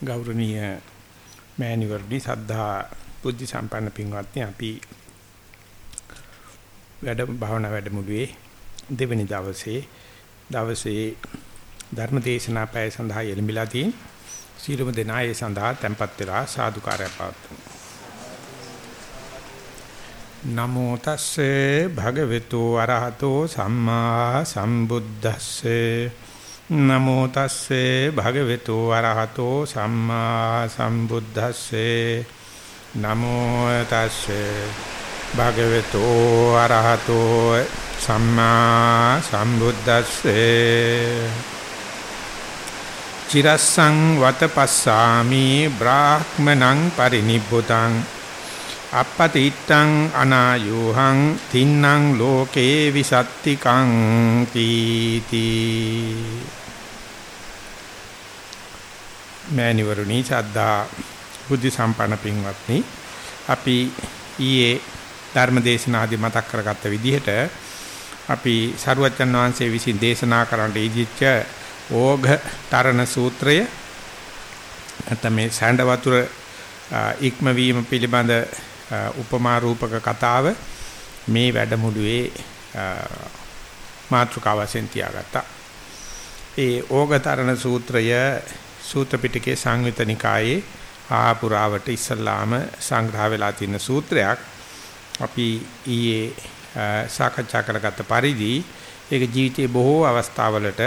ගෞරවනීය මෑණිවරණි සද්ධා බුද්ධ සම්පන්න පින්වත්නි අපි වැඩ භාවනා වැඩමුළුවේ දෙවෙනි දවසේ දවසේ ධර්ම දේශනා පැය සඳහා යෙළඹිලා තියෙන සීලම දෙනා ඒ සඳහා tempත් වෙලා සාදුකාරය පවතුමු නමෝ තස්සේ භගවතු අරහතෝ සම්මා සම්බුද්දස්සේ නමෝ තස්සේ භගවතු අරහතෝ සම්මා සම්බුද්දස්සේ. නමෝ තස්සේ භගවතු අරහතෝ සම්මා සම්බුද්දස්සේ. චිරස්සං වතපස්සාමි බ්‍රාහ්මනං පරිනිබ්බුතං. අපපතිත්තං අනායෝහං තින්නම් ලෝකේ විසත්තිකං තීති. මෑණිවරුනි සද්ධා බුද්ධ සම්පන්න පින්වත්නි අපි ඊයේ ධර්මදේශනාදී මතක් කරගත්ත විදිහට අපි සරුවච්චන් වහන්සේ විසින් දේශනා කරන්න ඉදිච්ච ඕඝ තරණ සූත්‍රය නැත්නම් මේ සෑඬ වතුර ඉක්මවීම පිළිබඳ උපමා රූපක කතාව මේ වැඩමුළුවේ මාතෘකාව වශයෙන් තියාගත්තා. ඒ ඕගතරණ සූත්‍රය සූත්‍ර පිටකේ සංයුත නිකායේ ආපුරාවට ඉස්සල්ලාම සංග්‍රහ වෙලා තියෙන සූත්‍රයක්. අපි ඊයේ සාකච්ඡා කරගත්ත පරිදි ඒක ජීවිතයේ බොහෝ අවස්ථාවලට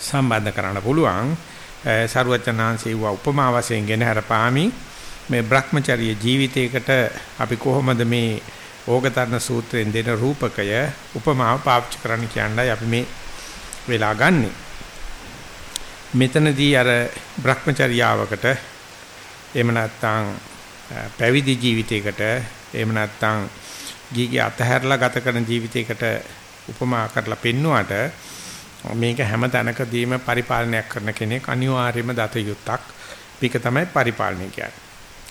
සම්බන්ධ කරන්න පුළුවන්. සරුවචනාංශේ වූ උපමා වශයෙන් ගෙන හරපාමි මේ Brahmacharya ජීවිතයකට අපි කොහොමද මේ ඕගතරණ සූත්‍රයෙන් දෙන රූපකය උපමාව පාවිච්චි කරන්න කියන්නයි අපි මේ වෙලා ගන්නෙ. මෙතනදී අර Brahmacharyaවකට එහෙම නැත්නම් පැවිදි ජීවිතයකට එහෙම නැත්නම් ගීගේ අතහැරලා ගත කරන ජීවිතයකට උපමා කරලා පෙන්නුවට මේක හැම තැනකදීම පරිපාලනයක් කරන කෙනෙක් අනිවාර්යයෙන්ම දත යුත්තක්. මේක තමයි පරිපාලනය කියන්නේ.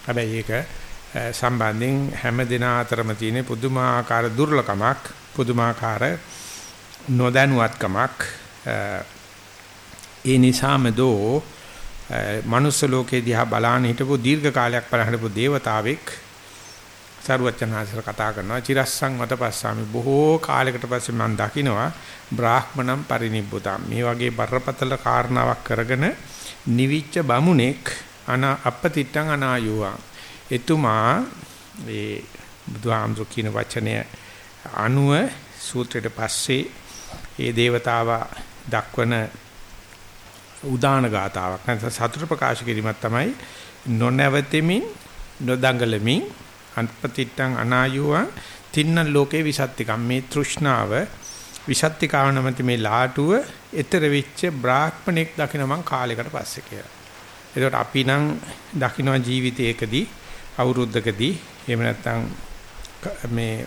හැබැයි ඒක සම්බන්ධයෙන් හැම දිනා අතරම තියෙන පුදුමාකාර දුර්ලකමක්, පුදුමාකාර නොදැනුවත්කමක්. ඒ නිසාම දෝ මනුස්ස ලෝකේ දිහා බලාන හිටපු දීර්ඝ කාලයක් බලන හිටපු దేవතාවෙක් සරුවචනාසර කතා කරනවා චිරස්සං මතපස්සාමි බොහෝ කාලයකට පස්සේ මම දකිනවා බ්‍රාහ්මණම් පරිනිබ්බුතම්. මේ වගේ බරපතල කාරණාවක් කරගෙන නිවිච්ච බමුණෙක් අන අපතිට්ටං අනායුවා. එතුමා ඒ බුදුහාමුදුර කියන වචනය අනුව සූත්‍රයට පස්සේ ඒ దేవතාවා දක්වන උදාන ගාතාවක්. නැත්නම් සතුට ප්‍රකාශ කිරීමක් තමයි නොනවතෙමින් නොදඟලමින් අන්පතිට්ටං අනායුවා තින්න ලෝකේ විසත්තිකම්. මේ තෘෂ්ණාව විසත්තිකාව නැමැති මේ ලාටුව ඊතර වෙච්ච බ්‍රාහ්මණෙක් දකින්න මං කාලයකට පස්සේ කියලා. ඒකට අපි නම් දකින්න ජීවිතයකදී අවුරුද්දකදී එහෙම නැත්නම් මේ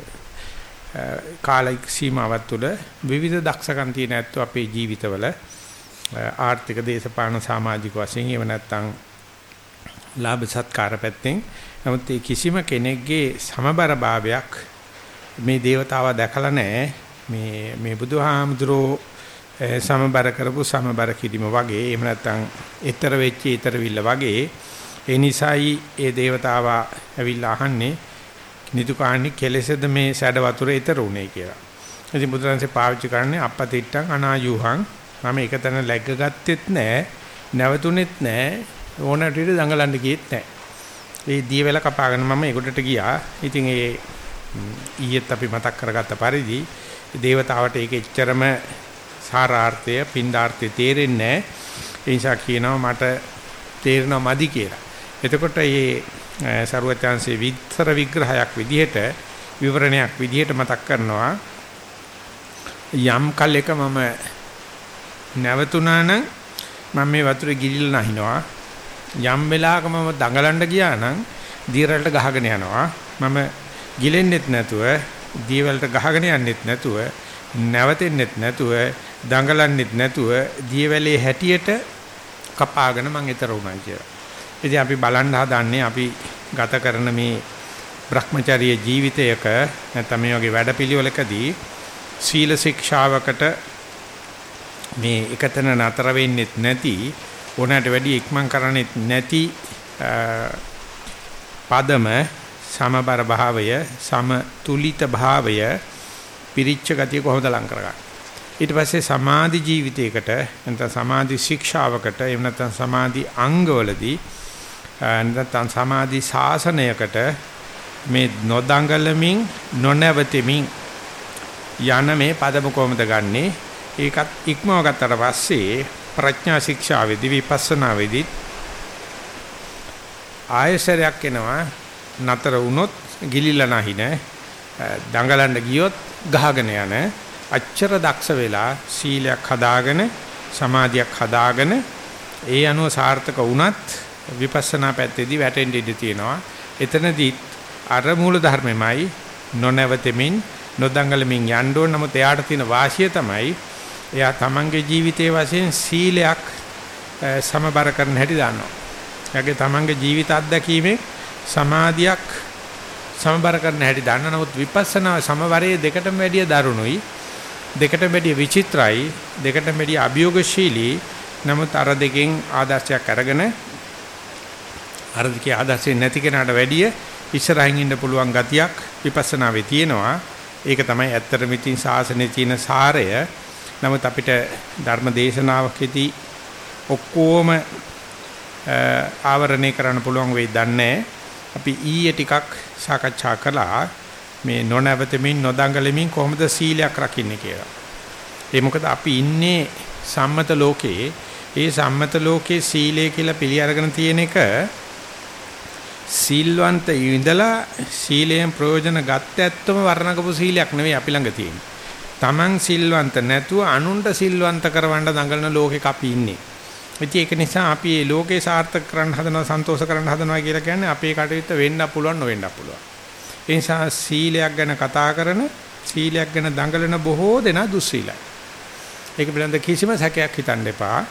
කාලික සීමාවක් තුළ විවිධ දක්ෂකම් තියෙන ඇත්තෝ අපේ ජීවිතවල. ආර්ථික දේශපාලන සමාජික වශයෙන් එව නැත්තම් ලාභ සත්කාර පැත්තෙන්. නමුත් ඒ කිසිම කෙනෙක්ගේ සමබර භාවයක් මේ దేవතාවා දැකලා නැහැ. මේ මේ බුදුහාමුදුරෝ සමබර කරපු සමබර කිරීම වගේ එහෙම නැත්තම් ඊතර වෙච්ච ඊතරවිල්ල වගේ. ඒ නිසායි ඒ దేవතාවා ඇවිල්ලා අහන්නේ නිදුකාණි කෙලෙසද මේ සැඩ වතුරේ ඊතර උනේ? කියලා. ඉතින් බුදුරන්සේ පාවිච්චි කරන්නේ අපපතිට්ටං අනායුහං මම එකතන läග්ග ගත්තෙත් නැහැ නැවතුනේත් නැහැ ඕනට ඉඳ දඟලන්න ගියෙත් නැහැ. ඒ දියවැල කපාගෙන මම ඒකට ගියා. ඉතින් ඒ ඊයේත් අපි මතක් කරගත්ත පරිදි දේවතාවට ඒක එච්චරම සාරාර්ථය පින්ඩාර්ථය තේරෙන්නේ නැහැ. ඒ නිසා කියනවා මට තේරෙනවා මදි කියලා. එතකොට මේ ਸਰුවචාන්සේ විතර විග්‍රහයක් විදිහට විවරණයක් විදිහට මතක් කරනවා යම් කලෙක මම නැවතුණා නම් මම මේ වතුරේ ගිලිලා නැහිනවා යම් වෙලාවක මම දඟලන්න ගියා නම් දීරලට ගහගෙන යනවා මම ගිලෙන්නෙත් නැතුව දීවලට ගහගෙන යන්නෙත් නැතුව නැවතෙන්නෙත් නැතුව දඟලන්නෙත් නැතුව දීවැලේ හැටියට කපාගෙන මං ඊතර වුණා කියලා. ඉතින් අපි බලන්න හදන්නේ අපි ගත කරන මේ Brahmacharya ජීවිතයක නැත්නම් මේ වගේ වැඩපිළිවෙලකදී සීල ශික්ෂාවකට මේ එකතන නතර වෙන්නෙත් නැති ඕනෑමට වැඩි ඉක්මන් කරන්නේ නැති පදම සමබර භාවය සමතුලිත භාවය පිරිච්ච ගතිය කොහොමද ලං කරගන්නේ? ඊට පස්සේ සමාධි ජීවිතයකට නැත්නම් සමාධි ශික්ෂාවකට එහෙම නැත්නම් සමාධි අංගවලදී නැත්නම් සමාධි ශාසනයකට මේ නොදඟලමින් නොනවතිමින් යන මේ පදම කොහොමද ගන්නෙ? ඒකත් ඉක්මව ගත්තට පස්සේ ප්‍රඥා ශික්ෂාවේදී විපස්සනා වේදී ආයසරයක් එනවා. නතර වුණොත් ගිලිලා නැහින දඟලන්න ගියොත් ගහගෙන යන. අච්චර දක්ෂ වෙලා සීලයක් හදාගෙන සමාධියක් හදාගෙන ඒ අනුව සාර්ථක වුණත් විපස්සනා පැත්තේදී වැටෙන්න ඉඩ තියෙනවා. එතනදී අර මූල ධර්මෙමයි නොනවතෙමින් නොදඟලමින් යන්න ඕන. නමුත් එයාට තියෙන වාසිය තමයි එයා තමන්ගේ ජීවිතයේ වශයෙන් සීලයක් සමබර කරන හැටි දන්නවා. එයාගේ තමන්ගේ ජීවිත අත්දැකීමේ සමාධියක් සමබර කරන හැටි දන්න නමුත් විපස්සනා සමවරයේ දෙකටම වැඩිය දරුණුයි. දෙකට වැඩිය විචිත්‍රයි දෙකට වැඩිය අභියෝගශීලී නමුත් අර දෙකෙන් ආදර්ශයක් අරගෙන අර දෙකේ ආදර්ශය නැති කෙනාට වැඩිය ඉස්සරහින් ඉන්න පුළුවන් ගතියක් විපස්සනාවේ තියෙනවා ඒක තමයි ඇත්තටම ඉතින් සාසනේ තියෙන සාරය නමුත් අපිට ධර්ම දේශනාවකදී ඔක්කොම ආවරණය කරන්න පුළුවන් වෙයි දන්නේ අපි ඊයේ ටිකක් සාකච්ඡා කළා මේ නොනවතමින් නොදඟලමින් කොහොමද සීලයක් රකින්නේ කියලා. ඒ මොකද අපි ඉන්නේ සම්මත ලෝකයේ ඒ සම්මත ලෝකයේ සීලය කියලා පිළි අරගෙන තියෙන එක සීල්වන්ත ඉඳලා සීලයෙන් ප්‍රයෝජන ගත්ත ඇත්තම වර්ණකපු සීලයක් නෙවෙයි අපි ළඟ තියෙන්නේ. Taman සිල්වන්ත නැතුව අනුන්ට සිල්වන්ත කරවන්න දඟලන ලෝකෙක අපි ඉන්නේ. ඉතින් ඒක නිසා අපි මේ ලෝකේ සාර්ථක කරන්න හදනවා සන්තෝෂ කරන්න හදනවා කියලා කියන්නේ අපේ කටයුත්ත වෙන්න පුළුවන් නොවෙන්න පුළුවන්. ඒ නිසා සීලයක් ගැන කතා කරන සීලයක් ගැන දඟලන බොහෝ දෙනා දුස්සීලයි. ඒක පිළිබඳ කිසිම සැකයක් හිතන්න එපා.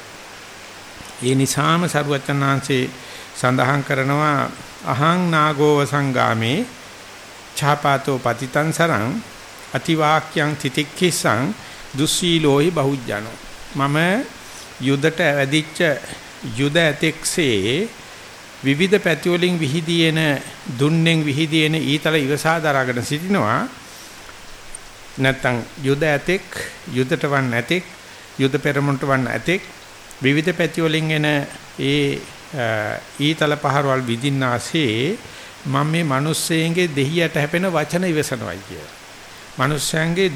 ඒ නිසාම සරුවචනාංශේ සඳහන් කරනවා අහං නාගෝව සංගාමේ ඡාපාතෝ පතිතං සරං අතිවාක්‍යං තිතික්ඛිසං දුස්සීලෝහි බහුජනෝ මම යුදට වැඩිච්ච යුද ඇතෙක්සේ විවිධ පැති වලින් විහිදීන දුන්නෙන් විහිදීන ඊතල ඉවසා දරාගෙන සිටිනවා නැත්තම් යුද ඇතෙක් යුදට වන් ඇතෙක් යුද පෙරමුණට වන් ඇතෙක් විවිධ පැති වලින් එන ඒ ඊතල පහරවල් විදින්නාසේ මම මේ මිනිස්සෙන්ගේ දෙහියට හැපෙන වචන ඉවසනවයි කියලා. මිනිස්යන්ගේ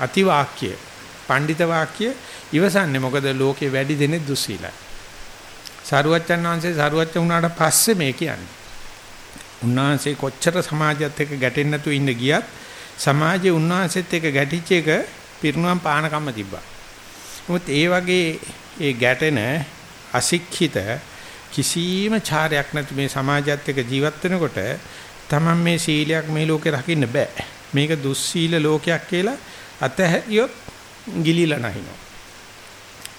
අතිවාක්‍ය, පඬිත වාක්‍ය ඉවසන්නේ මොකද ලෝකේ වැඩි දෙනෙක් දුස්සීලයි. සාරුවච්චන් වහන්සේ සාරුවච්ච වුණාට පස්සේ මේ කියන්නේ. උන්වහන්සේ කොච්චර සමාජයත් එක්ක ගැටෙන්නේ නැතුව ඉන්න ගියත් සමාජයේ උන්වහන්සේත් එක්ක ගැටිච්ච එක පිරුණම් පානකම්ම තිබ්බා. මොකද ඒ වගේ ඒ ගැටෙන අශික්ෂිත කිසිම චාරයක් නැති මේ සමාජයත් එක්ක ජීවත් වෙනකොට තමන් මේ සීලයක් මේ ලෝකේ රකින්න බෑ. මේක දුස්සීල ලෝකයක් කියලා අතහැරියොත් ගිලිලා නැහිනවා.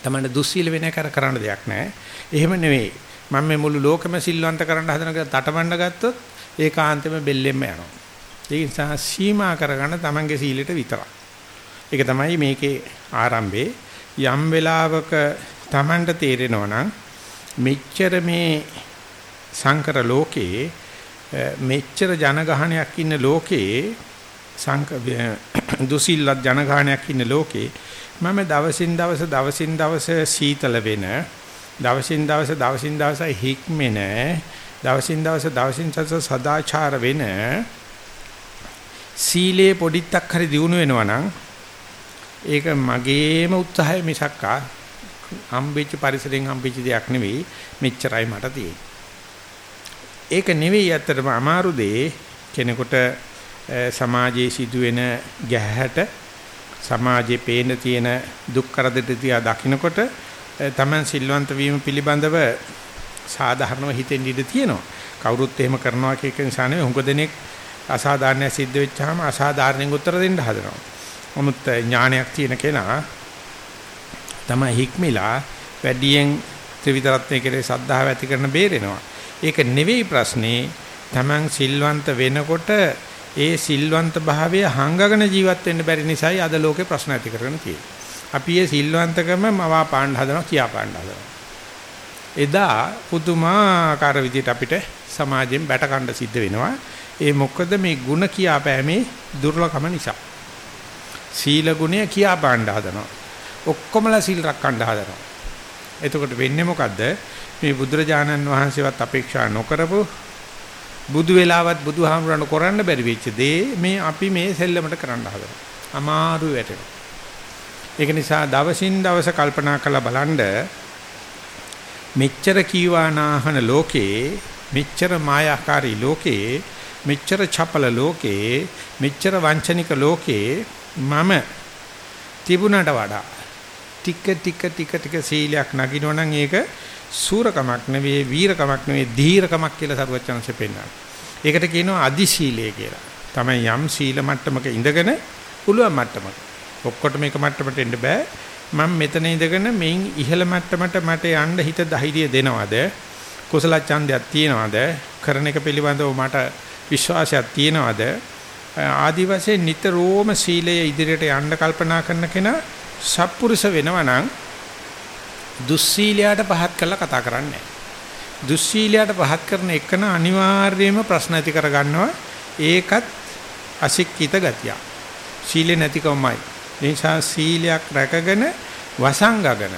තමන්න දුස්සීල වෙන කර කරන්න දෙයක් නැහැ. එහෙම නෙවෙයි. මම මේ මුළු ලෝකෙම සිල්වන්ත කරන්න හදන එක තටමඬ ගත්තොත් ඒකාන්තෙම බෙල්ලෙන්න යනවා. ඒ නිසා සීමා කරගන්න තමන්ගේ සීලෙට විතරක්. ඒක තමයි මේකේ ආරම්භේ යම් වෙලාවක තමන්ට තේරෙනවා නම් මෙච්චර මේ සංකර ලෝකේ මෙච්චර ජනගහනයක් ඉන්න ලෝකේ සංක දුසිල්ලත් ජනගහනයක් ඉන්න ලෝකේ. මම දවසින් දවස දවසින් දවස සීතල වෙන දවසින් දවස දවසින් දවස හික්මෙන දවසින් දවස දවසින් දවස සදාචාර වෙන. සීලේ පොඩිත්තක් හරි දිනු වෙනවා නම් ඒක මගේම උත්සාහය මිසක්කා හම්බෙච්ච පරිසරයෙන් හම්බෙච්ච දෙයක් නෙවෙයි මෙච්චරයි මට තියෙන්නේ. ඒක නෙවෙයි ඇත්තටම අමාරු දේ. කෙනෙකුට සමාජයේ සිදුවෙන ගැහැට සමාජයේ පේන තියෙන දුක් කරදර තියා දකින්නකොට තමන් සිල්වන්ත වීම පිළිබඳව සාධාරණව හිතෙන් ඉඳ තියෙනවා. කවුරුත් එහෙම කරනවා කියක නිසා නෙවෙයි හුඟ දෙනෙක් අසාධාරණයක් සිද්ධ වෙච්චාම අසාධාරණෙන් උත්තර දෙන්න හදනවා. නමුත් ඥානයක් තියෙන කෙනා තමයි හික්මිලා වැඩියෙන් ත්‍රිවිධ රත්නයේ කෙරේ සද්ධාව ඇති කරන බේරෙනවා. ඒක නෙවෙයි ප්‍රශ්නේ. තමන් සිල්වන්ත වෙනකොට ඒ සිල්වන්ත භාවය හංගගෙන ජීවත් වෙන්න බැරි නිසායි අද ලෝකේ ප්‍රශ්න ඇති කරගෙන තියෙන්නේ. අපි ඒ සිල්වන්තකම මවා පාණ්ඩ හදනවා කියා පාණ්ඩ හදනවා. එදා පුදුමාකාර විදිහට අපිට සමාජයෙන් බැට කණ්ඩ සිද්ධ වෙනවා. ඒ මොකද මේ ಗುಣ කියාපෑමේ දුර්ලභම නිසා. සීල ගුණය කියා පාණ්ඩ හදනවා. ඔක්කොමලා සීල් රැකන්න හදනවා. එතකොට වෙන්නේ මොකද්ද? මේ බුදුරජාණන් වහන්සේවත් අපේක්ෂා නොකරපු බුදු වෙලාවත් බුදුහාමුදුරන් කරන්න බැරි වෙච්ච දේ මේ අපි මේ සෙල්ලමට කරන්න හදනවා. අමාරු වැටෙනවා. ඒක නිසා දවසින් දවස කල්පනා කරලා බලනද මෙච්චර කීවානාහන ලෝකේ මෙච්චර මායාකාරී ලෝකේ මෙච්චර චපල ලෝකේ මෙච්චර වංචනික ලෝකේ මම තිබුණට වඩා ටික ටික ටික ටික සීලයක් නගිනවා නම් ඒක සූරකමක් නෙවෙයි වීරකමක් නෙවෙයි ධීරකමක් කියලා සරුවචනංශ පෙන්නනවා. ඒකට කියනවා අදි සීලය කියලා. තමයි යම් සීල මට්ටමක ඉඳගෙන පුළුවන් මට්ටමක. ඔක්කොටම එක මට්ටමට එන්න බෑ. මම මෙතන ඉඳගෙන මේන් ඉහළ මට්ටමට මට යන්න හිත ධෛර්යය දෙනවද? කුසල ඡන්දයක් තියනවද? කරන එක පිළිබඳව මට විශ්වාසයක් තියනවද? ආදි වශයෙන් නිතරම සීලය ඉදිරියට යන්න කල්පනා කරන කෙනා සත්පුරුෂ වෙනවා නම් දුස්සීලයට පහත් කරලා කතා කරන්නේ දුස්සීලයට පහත් කරන එකන අනිවාර්යයෙන්ම ප්‍රශ්න ඇති කරගන්නවා ඒකත් අශික්කිත ගතිය. සීලේ නැතිකමයි. ඒ නිසා සීලයක් රැකගෙන වසංගගන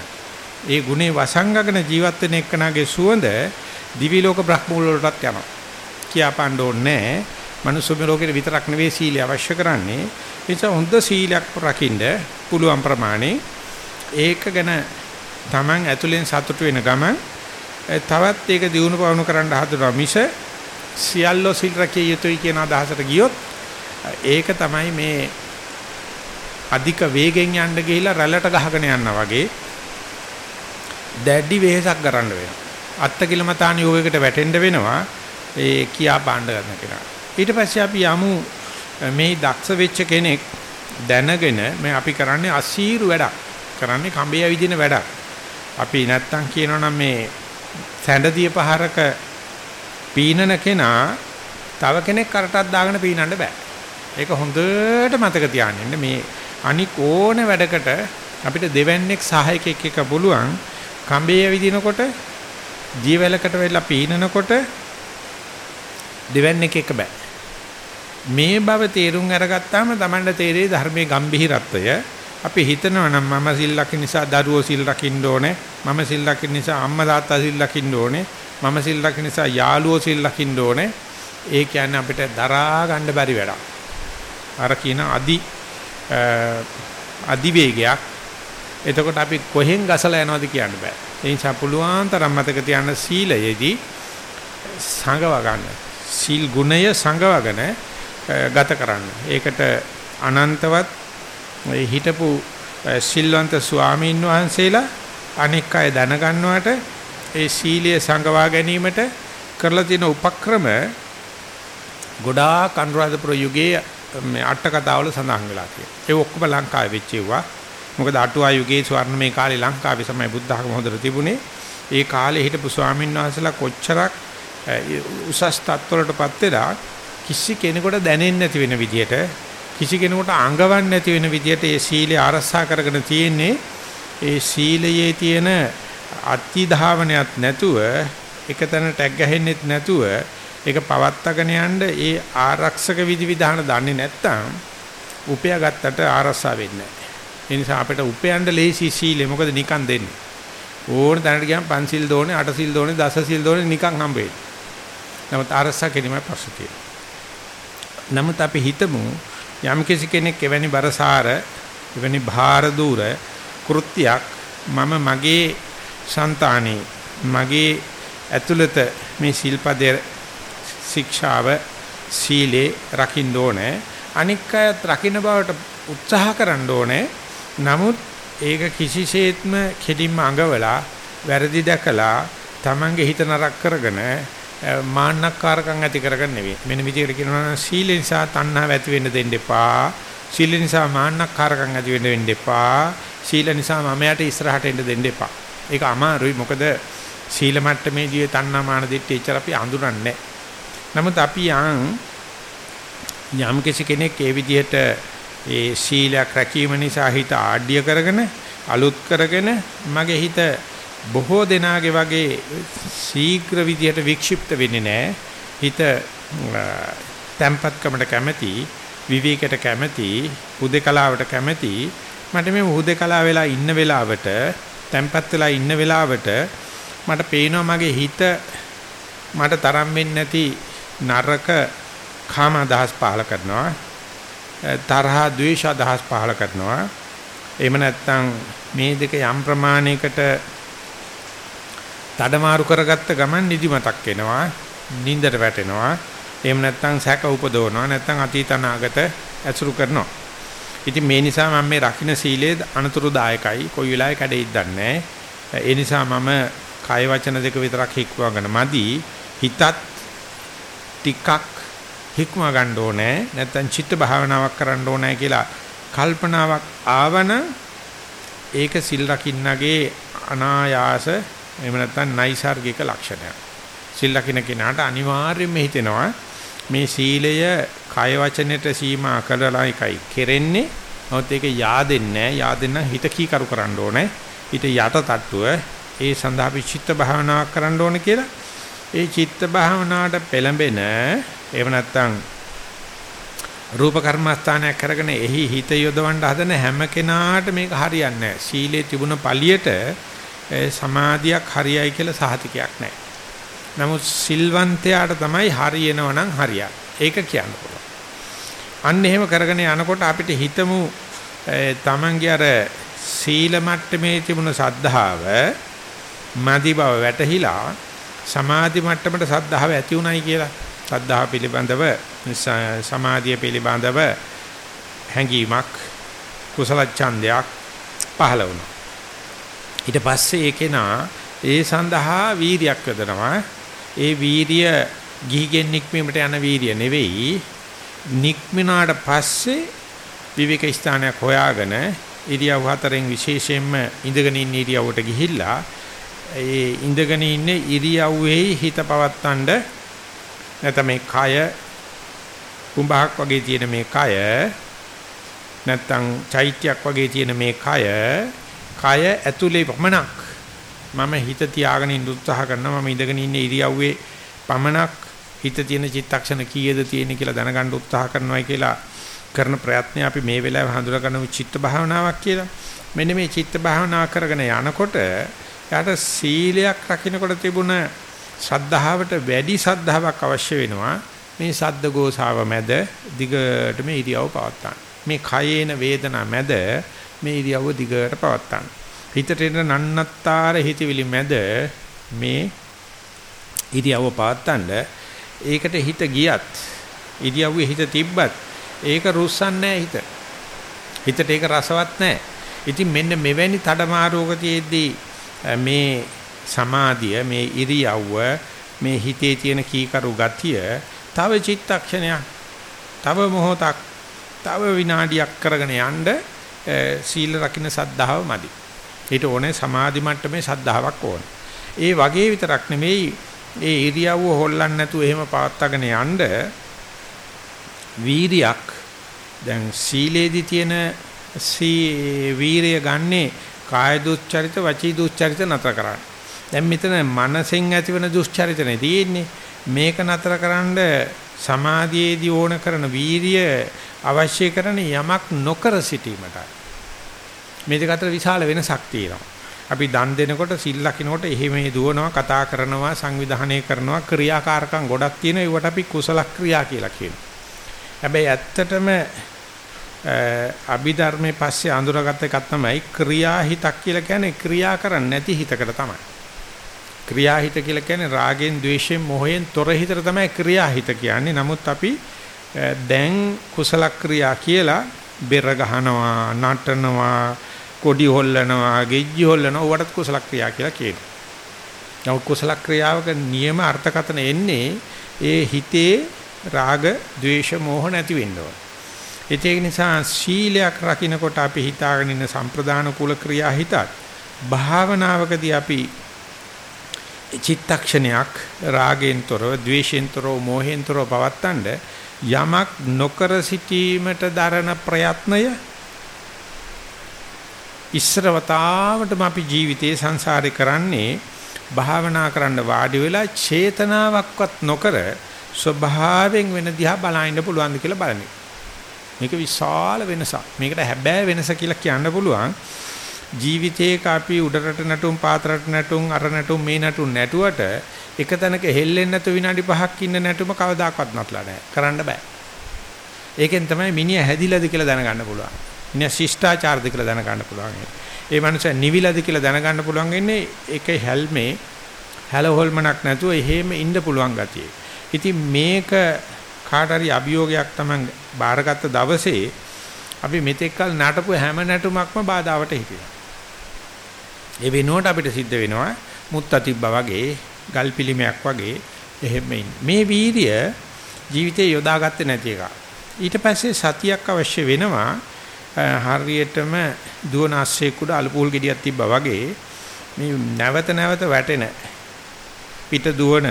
ඒ ගුණේ වසංගගන ජීවත් වෙන එකනාගේ සුවඳ දිවි ලෝක බ්‍රහ්ම වලටත් යනවා. කියාපන්න ඕනේ නැහැ. මනුස්ස ලෝකෙට විතරක් නෙවෙයි සීලය අවශ්‍ය කරන්නේ. ඒ නිසා හොඳ සීලයක් රකින්න පුළුවන් ප්‍රමාණය ඒක ගැන Taman ඇතුලෙන් සතුට වෙන ගමන් තවත් ඒක දිනු පවණු කරන්න හදනවා මිස සියල්ලෝ සිල් රැකිය යුතුයි කියන අදහසට ගියොත් ඒක තමයි මේ අධික වේගෙන් යන්න ගිහිලා රැළට ගහගෙන යනවා වගේ දැඩි වෙහසක් කරන්න වෙනවා. අත්ති කිලමතාන යෝගයකට වැටෙන්න වෙනවා ඒ කියා පාණ්ඩ ගන්න කෙනා. ඊට පස්සේ අපි යමු මේ දක්ෂ වෙච්ච කෙනෙක් දැනගෙන මේ අපි කරන්නේ අසීරු වැඩක්. කරන්නේ කඹේ ඇවිදින වැඩක්. අපි නැත්තම් කියනවනම් මේ සැඬදිය පහරක පීනන කෙනා තව කෙනෙක් කරටක් දාගෙන පීනන්න බෑ. ඒක හොඳට මතක තියාගන්න. මේ අනික් ඕන වැඩකට අපිට දෙවන්නේක් සහායකෙක් එක පුළුවන් කඹේ ඇවිදිනකොට දීවැලකට වෙලා පීනනකොට දෙවන්නේක් එක බෑ. මේ බව තේරුම් අරගත්තාම Tamanda තේරෙයි ධර්මයේ ගැඹිරත්වය. අපි හිතනවා නම් මම සිල් ලකින නිසා දරුවෝ සිල් රකින්න ඕනේ. මම සිල් ලකින නිසා අම්මා තාත්තා සිල් ලකින්න ඕනේ. මම සිල් ලකින නිසා යාළුවෝ සිල් ලකින්න ඕනේ. ඒ කියන්නේ අපිට දරා ගන්න බැරි වැඩක්. අර කියන අදි අදි වේගයක්. එතකොට අපි කොහෙන් ගසලා යනවද කියන්න බෑ. ඒ නිසා පුළුවන් තරම් මතක තියාගන්න සීලයේදී සංගව ගන්න. සීල් ගුණය සංගවගෙන ගත කරන්න. ඒකට අනන්තවත් හිටපු සිල්වන්ත ස්වාමීන් වහන්සේලා අනෙක් අය දැනගන්නවට ඒ සීලය සංගවා ගැනීමට කරලා තියෙන උපක්‍රම ගොඩාක් අනුරාධපුර යුගයේ මේ අට කතාවල සඳහන් වෙලා තියෙනවා. ඒ ඔක්කොම ලංකාවේ වෙච්ච ඒවා. මොකද අටුවා යුගයේ ස්වර්ණමය කාලේ ලංකාවේ තමයි බුද්ධ ධර්ම හොඳට තිබුණේ. ඒ කාලේ හිටපු ස්වාමීන් වහන්සේලා කොච්චරක් උසස් තත්ත්වවලටපත් වෙලා කිසි කෙනෙකුට දැනෙන්නේ නැති වෙන විදියට කිසි කෙනෙකුට අඟවන්නේ නැති වෙන විදියට ඒ සීලය ආරක්ෂා කරගෙන තියෙන්නේ ඒ සීලයේ තියෙන අති ධාවනයක් නැතුව එකතැන ටැග් ගහෙන්නෙත් නැතුව ඒක පවත්තගෙන යන්න ඒ ආරක්ෂක විධි විධාන දන්නේ නැත්නම් උපයා ගත්තට ආරක්ෂා වෙන්නේ නැහැ. ඒ නිසා අපිට උපයන්න ලේසි සීලෙ මොකද නිකන් දෙන්නේ. ඕන තැනට ගියම පන්සිල් දෝනේ, අටසිල් දෝනේ, දසසිල් දෝනේ නිකන් හම්බ වෙන්නේ. නමුත් ආරක්ෂා කිරීමයි ප්‍රශ්න තියෙන්නේ. නමුත් අපි හිතමු යම් කෙනෙක් එවැනි බරසාර එවැනි භාර දූර කෘත්‍යයක් මම මගේ సంతානේ මගේ ඇතුළත මේ සිල්පදයේ ශික්ෂාව සීලේ රකින්න ඕනේ. අනික් අයත් රකින්න බවට උත්සාහ කරන්න ඕනේ. නමුත් ඒක කිසිසේත්ම කෙලින්ම අඟවලා වැරදි දැකලා Tamange හිත නරක කරගෙන මාන්නක්කාරකම් ඇති කරගන්න නෙවෙයි. මෙන්න විදිහට කියනවා නම් සීල නිසා තණ්හාව ඇති වෙන්න දෙන්න එපා. සීල නිසා මාන්නක්කාරකම් ඇති වෙන්න දෙන්න එපා. සීල නිසා මමයට ඉස්සරහට එන්න දෙන්න එපා. ඒක අමාරුයි. මොකද සීල මට්ටමේදී තණ්හා මාන දිට්ඨි ඉච්චර අපි අඳුරන්නේ නමුත් අපි යම් යම් කෙනෙක් ඒ විදිහට ඒ සීලයක් රැකීම නිසා හිත ආඩ්‍ය කරගෙන අලුත් කරගෙන මගේ හිත බොහෝ දෙනාගේ වගේ ශීඝ්‍ර විදියට වික්ෂිප්ත වෙන්නේ නැහැ. හිත තැම්පත්කමට කැමැති, විවේකයට කැමැති, හුදේකලාවට කැමැති. මට මේ හුදේකලා වෙලා ඉන්න වෙලාවට, තැම්පත් වෙලා ඉන්න වෙලාවට මට පේනවා මගේ හිත මට තරම් වෙන්නේ නැති නරක කාම අදහස් පහල කරනවා. තරහ, ද්වේෂ අදහස් පහල කරනවා. එහෙම නැත්නම් මේ දෙක යම් ප්‍රමාණයකට තඩමාරු කරගත්ත ගමන් නිදිමතක් එනවා නින්දට වැටෙනවා. එහෙම නැත්නම් සැක උපදවනවා නැත්නම් අතීත අනාගත ඇසුරු කරනවා. ඉතින් මේ නිසා මම මේ රකින්න සීලයේ අනතුරුදායකයි. කොයි වෙලාවෙ කැඩෙයිද දන්නේ ඒ නිසා මම කය වචන දෙක විතරක් හික්වගෙන මදි. හිතත් ටිකක් හික්ම ගන්න ඕනේ. නැත්නම් චිත්ත භාවනාවක් කරන්න ඕනේ කියලා කල්පනාවක් ආවන ඒක සිල් රකින්නගේ අනායාස එහෙම නැත්නම් නයිසાર્ගික ලක්ෂණයක්. සිල් රකින්න කෙනාට අනිවාර්යයෙන්ම හිතෙනවා මේ සීලය කය වචනෙට සීමා කරලා එකයි කෙරෙන්නේ. නමුත් ඒක yaadෙන්නේ නැහැ. yaadෙන්න හිත කීකරු කරන්න ඕනේ. ඊට යට තට්ටුව ඒ සඳහා අපි චිත්ත භාවනාවක් කරන්න ඕනේ කියලා. ඒ චිත්ත භාවනාවට පෙළඹෙන එහෙම නැත්නම් රූප කර්මස්ථානයක් කරගෙන එහි හිත යොදවන්න හදන හැම කෙනාට මේක හරියන්නේ නැහැ. සීලේ තිබුණ පළියට සමාධියක් හරියයි කියලා සහතිකයක් නැහැ. නමුත් සිල්වන්තයාට තමයි හරියනව නම් හරියක්. ඒක කියන්න පුළුවන්. අන්න එහෙම කරගෙන යනකොට අපිට හිතමු තමන්ගේ අර සීල මට්ටමේ තිබුණ සද්ධාව මදි බව වැටහිලා සමාධි මට්ටමට සද්ධාව ඇති උනායි කියලා. සද්ධාව පිළිබඳව සමාධිය පිළිබඳව හැඟීමක් කුසල ඡන්දයක් පහළ වුණා. ඊට පස්සේ ඒකේනා ඒ සඳහා වීරියක් යොදනවා. ඒ වීරිය ගිහිගෙන් නික්මීමට යන වීරිය නෙවෙයි. නික්මිනාට පස්සේ විවේක ස්ථානයක් හොයාගෙන ඉරියව් හතරෙන් විශේෂයෙන්ම ඉඳගෙන ඉන්න ඉරියව්වට ගිහිල්ලා ඒ ඉඳගෙන ඉන්න ඉරියව්වේ හිත පවත්තන්න නැත්නම් මේ කය කුඹහක් වගේ තියෙන මේ කය නැත්නම් චෛත්‍යයක් වගේ තියෙන මේ කය කය ඇතුලේ පමණක් මම හිත තියාගෙන ඉන්න උත්සාහ කරනවා මම ඉඳගෙන ඉන්න ඉරියව්වේ පමණක් හිත තියෙන චිත්තක්ෂණ කීයද තියෙන කියලා දැනගන්න උත්සාහ කරනවායි කියලා කරන ප්‍රයත්නය අපි මේ වෙලාවේ හඳුනාගන්න චිත්ත භාවනාවක් කියලා. මෙන්න මේ චිත්ත භාවනාව කරගෙන යනකොට යාට සීලයක් රකින්නකොට තිබුණ ශ්‍රද්ධාවට වැඩි ශ්‍රද්ධාවක් අවශ්‍ය වෙනවා. මේ සද්ද ගෝසාව මැද දිගටම ඉරියව් පවත්වා. මේ කයේන වේදනා මැද මේ ඉරියව්ව දිගට පවත්තන්න. හිතට එන නන්නත්තර හිතවිලි මැද මේ ඉරියව්ව පවත්තන්න ඒකට හිත ගියත් ඉරියව්වේ හිත තිබ්බත් ඒක රුස්සන්නේ හිත. හිතට ඒක රසවත් නැහැ. ඉතින් මෙන්න මෙවැනි තඩමාරුවක තියේදී මේ සමාධිය මේ ඉරියව්ව මේ හිතේ තියෙන කීකරු ගතිය තව චිත්තක්ෂණයක් තව මොහොතක් තව විනාඩියක් කරගෙන යන්න සීල රකින්න සද්ධාව මදි. ඊට ඕනේ සමාධි මට්ටමේ සද්ධාාවක් ඕනේ. ඒ වගේ විතරක් නෙමෙයි ඒ ඉරියව්ව හොල්ලන්නේ නැතුව එහෙම පවත්වාගෙන යන්න වීරියක් දැන් සීලේදී තියෙන වීරිය ගන්නේ කාය දුස්චරිත වචී දුස්චරිත නතර කරන්න. දැන් මෙතන මනසෙන් ඇතිවන දුස්චරිතනේ තියෙන්නේ. මේක නතරකරනද සමාධියේදී ඕන කරන වීරිය අවශ්‍ය කරන යමක් නොකර සිටීමටයි. මේ දෙක අතර විශාල වෙනසක් තියෙනවා. අපි දන් දෙනකොට සිල් ලකිනකොට එහෙම දුවනවා කතා කරනවා සංවිධානය කරනවා ක්‍රියාකාරකම් ගොඩක් තියෙනවා ඒවට අපි කුසල ක්‍රියා කියලා කියනවා. හැබැයි ඇත්තටම අභිධර්මයේ පස්සේ අඳුරගත්ත එකක් තමයි ක්‍රියාහිතක් කියලා කියන්නේ ක්‍රියා කරන්නේ නැති හිතකට තමයි. ක්‍රියාහිත කියලා කියන්නේ රාගෙන්, ద్వේෂයෙන්, මොහයෙන් තොර හිතට තමයි ක්‍රියාහිත කියන්නේ. නමුත් අපි දැන් කුසල ක්‍රියා කියලා බෙර ගහනවා නටනවා කොඩි හොල්ලනවා ගෙජ්ජි හොල්ලනවා වඩත් කුසල ක්‍රියා කියලා කියනවා. නමුත් කුසල ක්‍රියාවක නියම අර්ථකතන එන්නේ ඒ හිතේ රාග, ద్వේෂ, මෝහ නැති වෙන්න ඕන. ඒක නිසා සීලයක් රකින්නකොට අපි හිතාගෙන ඉන්න සම්ප්‍රදාන කුල ක්‍රියා හිතත් භාවනාවකදී අපි චිත්තක්ෂණයක් රාගයෙන් තොරව, ద్వේෂයෙන් තොරව, මෝහයෙන් තොරව පවත්තන්නේ යමක් නොකර සිටීමට දරන ප්‍රයත්නය ඉස්සර වතාවටම අපි ජීවිතේ සංසාරේ කරන්නේ භාවනා කරන්න වාඩි වෙලා චේතනාවක්වත් නොකර ස්වභාවයෙන් වෙන දිහා බලන්න පුළුවන්ද කියලා බලන්නේ. මේක විශාල වෙනසක්. මේකට හැබෑ වෙනස කියලා කියන්න පුළුවන්. ජීවිතේක අපි උඩරට නටුම් පාතරට නටුම් අර නටුම් මේ නටුම් නැටුවට එක තැනක හෙල්ලෙන්නේ නැතු විනාඩි 5ක් ඉන්න නැටුම කවදාකවත් නටලා නැහැ. කරන්න බෑ. ඒකෙන් තමයි මිනිහා හැදිලාද කියලා දැනගන්න පුළුවන්. මිනිහා ශිෂ්ටාචාරද කියලා දැනගන්න පුළුවන්. ඒ මනුස්සයා නිවිලාද කියලා දැනගන්න පුළුවන් ඉන්නේ ඒකේ හැල්මේ හැලහොල්මනක් නැතුව එහෙම ඉන්න පුළුවන් ගතිය. ඉතින් මේක කාට හරි අභියෝගයක් තමයි බාරගත්ත දවසේ අපි මෙතෙක්කල් නටපු හැම නැටුමක්ම බාධාවට හිටියා. ඒ වෙනුවට අපිට සිද්ධ වෙනවා මුත්තා තිබ්බා වගේ ගල් පිළිමයක් වගේ එහෙම මේ වීර්ය ජීවිතේ යොදාගත්තේ නැති එක. ඊට පස්සේ සතියක් අවශ්‍ය වෙනවා හරියටම දුවන අස්සෙකුඩ අලුපූල් ගෙඩියක් තිබ්බා වගේ මේ නැවත නැවත වැටෙන පිට දුවන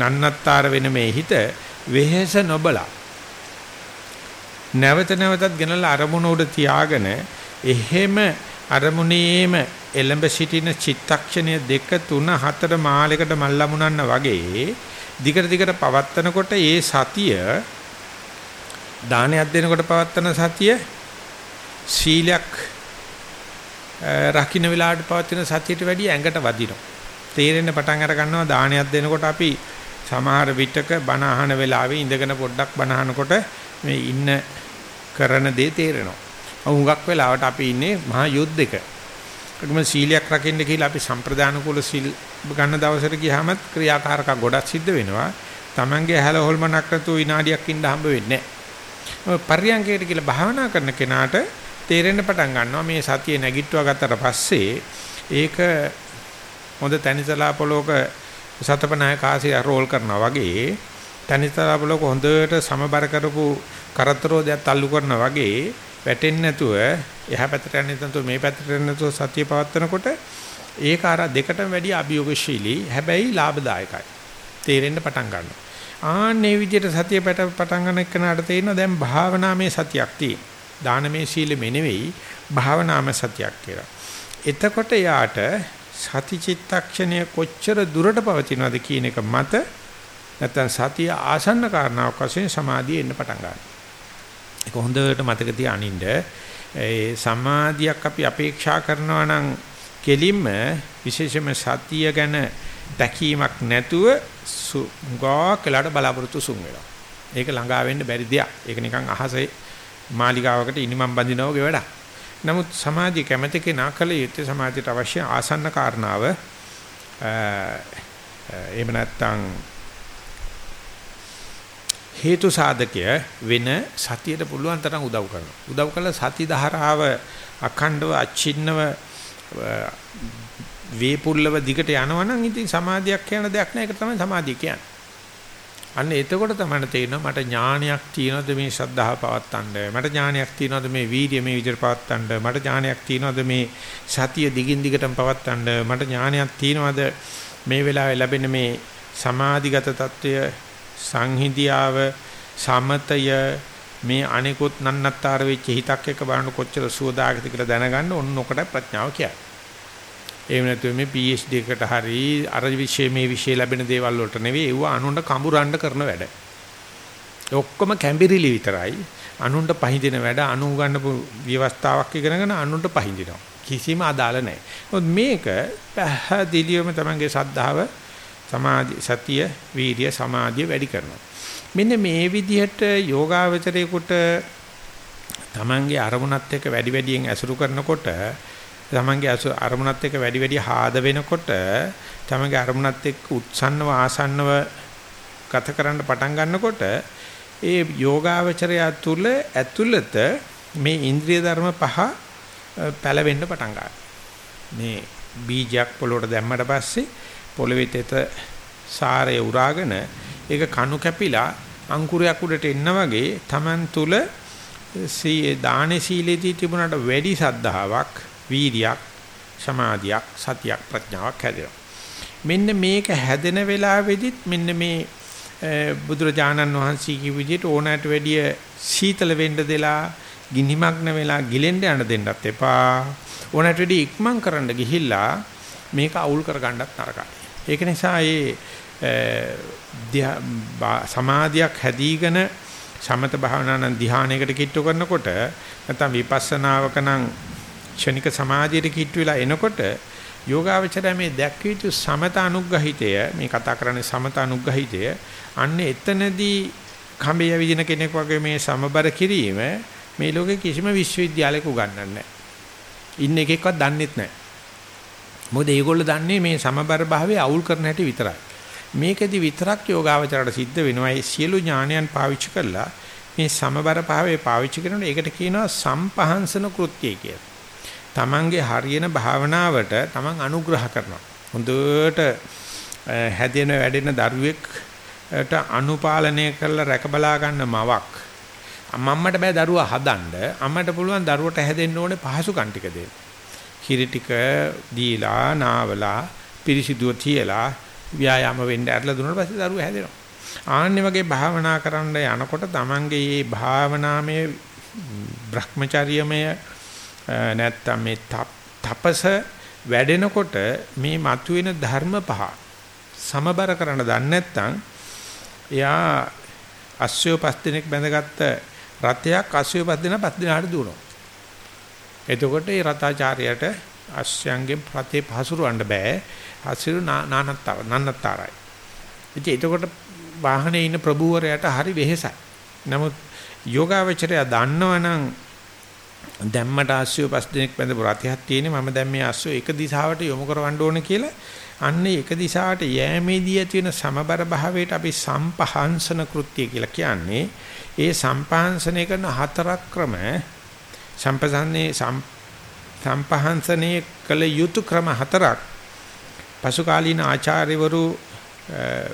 නන්නත්තර වෙන මේ හිත වෙහෙස නොබලා නැවත නැවතත් ගෙනලා අරමුණ උඩ තියාගෙන එහෙම අරමුණේම එළඹ සිටින චිත්තක්ෂණය දෙක තුන හතර මාලයකට මල්ලමුනන්න වගේ දිගට දිගට පවත්නකොට ඒ සතිය දානයක් දෙනකොට පවත්න සතිය සීලයක් රකින්න වෙලාවට පවත්න සතියට වැඩිය ඇඟට වදිනවා තේරෙන්න පටන් අර ගන්නවා දානයක් දෙනකොට අපි සමහර විටක බණ අහන වෙලාවේ ඉඳගෙන පොඩ්ඩක් බණ අහනකොට මේ ඉන්න කරන දේ තේරෙනවා. හුඟක් වෙලාවට අපි ඉන්නේ මහා යුද්ධයක. ඒකම සීලයක් රකින්න කියලා අපි සම්ප්‍රදාන කුල සීල් ගන්න දවසට ගියාමත් ක්‍රියාකාරක ගොඩක් සිද්ධ වෙනවා. Tamange හැල හොල්මනක් නැතුව විනාඩියක් ඉන්න හම්බ වෙන්නේ නැහැ. පර්යංකයට කියලා භාවනා කරන කෙනාට තේරෙන්න පටන් ගන්නවා මේ සතිය නැගිට්ටුවා ගත්තට පස්සේ ඒක හොඳ තනිතලා පොලෝක සතපනාය කාසිය රෝල් කරනවා වගේ තනිතලා පොලෝක හොඳට සමබර කරපු කරතරෝදයක් තල්ලු කරනවා වගේ වැටෙන්නේ නැතුව එහා පැත්තට යන්නේ නැතුව මේ පැත්තට යන්නේ නැතුව සතිය පවත්නකොට ඒක අර දෙකටම වැඩි අභියෝගශීලී හැබැයි ලාභදායකයි. තේරෙන්න පටන් ගන්නවා. ආන්නේ විදිහට සතිය පැට පටන් ගන්න එකනට තේරෙනවා දැන් භාවනාමේ සතියක් තියෙන දානමේ සීලෙමේ නෙවෙයි භාවනාමේ සතියක් කියලා. එතකොට යාට සති චිත්තක්ෂණය කොච්චර දුරට පවතිනවද කියන එක මත නැත්නම් සතිය ආසන්න කාරණාවක් වශයෙන් සමාධිය එන්න පටන් ගන්නවා. ඒක හොඳට මතක තියානින්න ඒ සමාධියක් අපි අපේක්ෂා කරනවා නම් කෙලින්ම විශේෂයෙන්ම සතිය ගැන දැකීමක් නැතුව සුගා කලඩ බලාපොරොත්තු සුන් වෙනවා. ඒක ළඟා වෙන්න බැරි දෙයක්. ඒක නිකන් අහසේ මාලිගාවකට ඉනිමම් බඳිනවා වගේ වැඩක්. නමුත් සමාධිය කැමැති කෙනා කල යුත්තේ සමාධියට අවශ්‍ය ආසන්න කාරණාව එහෙම නැත්නම් හේතු සාධකය වෙන සතියට පුළුවන් තරම් උදව් කරනවා. උදව් කළා සති ධාරාව අඛණ්ඩව අච්චින්නව වේපුල්ලව දිගට යනවනම් ඉතින් සමාධියක් යන දෙයක් නෑ. ඒක තමයි සමාධිය කියන්නේ. අන්න එතකොට තමයි තේරෙනවා මට ඥානයක් තියෙනවද මේ ශ්‍රද්ධාව පවත්තන්න. මට ඥානයක් තියෙනවද මේ වීර්ය මේ විදිහට පවත්තන්න. මට ඥානයක් තියෙනවද මේ සතිය දිගින් දිගටම පවත්තන්න. මට ඥානයක් තියෙනවද මේ වෙලාවේ ලැබෙන මේ සමාධිගත తত্ত্বය සංහිඳියාව සමතය මේ අනිකුත් නන්නත්තර වෙච්ච හිතක් එක බලන කොච්චර සුවදාගද කියලා දැනගන්න ඔන්න ඔකට ප්‍රඥාව කියන්නේ එහෙම නැත්නම් මේ PhD එකට හරි අර විෂය මේ විෂය ලැබෙන දේවල් වලට නෙවෙයි ඒව අනුන්ට කඹරන්න කරන වැඩ. ඒ ඔක්කොම කැම්බිරිලි විතරයි. අනුන්ට පහඳින වැඩ අනු ගන්නපු ව්‍යවස්ථාවක් ඉගෙනගෙන අනුන්ට පහඳිනවා. කිසිම අදාළ නැහැ. මොකද මේක පැහැදිලිවම තමන්ගේ සද්ධාව සමාධි සතිය වීර්ය සමාධිය වැඩි කරනවා. මෙන්න මේ විදිහට යෝගාවචරයේකට තමන්ගේ අරමුණත් එක්ක වැඩි වැඩියෙන් ඇසුරු කරනකොට තමන්ගේ අරමුණත් එක්ක වැඩි වැඩි ආද වෙනකොට තමන්ගේ අරමුණත් එක්ක උත්සන්නව ආසන්නව ගත කරන්න පටන් ගන්නකොට ඒ යෝගාවචරය තුළ ඇතුළත මේ ඉන්ද්‍රිය ධර්ම පහ පැලවෙන්න පටන් ගන්නවා. මේ බීජයක් පොළොවට දැම්මට පස්සේ පොළවේ තෙත සාරය උරාගෙන ඒක කණු කැපිලා අංකුරයක් උඩට එන්න වගේ Taman තුල සී දානේ සීලේදී තිබුණාට වැඩි සද්ධාාවක් වීර්යයක් සමාධියක් සතියක් ප්‍රඥාවක් හැදෙනවා. මෙන්න මේක හැදෙන වෙලාවෙදිත් මෙන්න මේ බුදුරජාණන් වහන්සේ කිව් විදිහට ඕනෑට වැඩිය සීතල වෙන්න දෙලා ගිනිමග්න වෙලා ගිලෙන්න යන්න දෙන්නත් එපා. ඕනට වැඩි ඉක්මන් කරන්න ගිහිල්ලා මේක අවුල් කරගන්නත් නරකයි. ඒක නිසා ඒ සමාධියක් හැදීගෙන සමත භාවනා නම් ධ්‍යානයකට කිට්ටු කරනකොට නැත්නම් විපස්සනාවක නම් ක්ෂණික සමාධියට කිට්ටු වෙලා එනකොට යෝගාවචරය මේ දැක්විය යුතු සමත අනුග්‍රහිතය මේ කතා කරන්නේ සමත අනුග්‍රහිතය අන්න එතනදී කඹේ විදින කෙනෙක් වගේ මේ සමබර කිරීම මේ ලෝකේ කිසිම විශ්වවිද්‍යාලයක උගන්වන්නේ නැහැ. ඉන්න එකෙක්වත් දන්නෙත් නැහැ. මොකද ඒගොල්ලෝ දන්නේ මේ සමබර භාවයේ අවුල් කරන හැටි විතරයි. මේකෙදි විතරක් යෝගාවචරයට සිද්ධ වෙනවා. ඒ සියලු ඥානයන් පාවිච්චි කරලා මේ සමබර භාවයේ පාවිච්චි කරනකොට ඒකට කියනවා සම්පහන්සන කෘත්‍යය කියලා. තමන්ගේ හරියන භාවනාවට තමන් අනුග්‍රහ කරනවා. හොඳට හැදෙන වැඩෙන දරුවෙක්ට අනුපාලනය කරලා රැක බලා ගන්න මවක්. අම්මට බෑ දරුවා හදන්න. අම්මට පුළුවන් දරුවට හැදෙන්න ඕනේ පහසුකම් ටික දෙන්න. කිරි ටික දීලා නාවලා පිරිසිදුව තියලා ව්‍යායාම වෙන්න ඇරලා දුන්නාට පස්සේ දරුවා හැදෙනවා. ආන්නේ වගේ භාවනා කරන්න යනකොට තමන්ගේ මේ භාවනාමය භ්‍රමචාරියමය නැත්තම් මේ තපස වැඩෙනකොට මේ මතුවෙන ධර්ම පහ සමබර කරන්න දන්නේ නැත්නම් එයා අස්සයෝ පස් දිනක් බැඳගත්ත රතයක් අස්සයෝ පස් දින පස් දිනකට දුවනවා. එතකොට ඒ රතාචාර්යයට අශ්වයන්ගේ රතේ පහසුරවන්න බෑ. අසිරු නානත්තර නන්නතරයි. ඉතින් එතකොට වාහනේ ඉන්න ප්‍රභූවරයාට හරි වෙහෙසයි. නමුත් යෝගාවචරය දන්නවනම් දැම්මට ආශ්‍රය පස් දිනක් බඳපු රතියක් තියෙන්නේ මම දැන් මේ ආශ්‍රය එක දිශාවට යොමු කරවන්න ඕන කියලා අන්නේ එක දිශාවට යෑමේදී ඇති වෙන සමබර භාවයට අපි සම්පහන්සන කෘත්‍ය කියලා කියන්නේ ඒ සම්පහන්සනය කරන හතරක් ක්‍රම සම්පසන්නේ සම්පහන්සනයේ කළ යුතු ක්‍රම හතරක් පසු කාලීන ආචාර්යවරු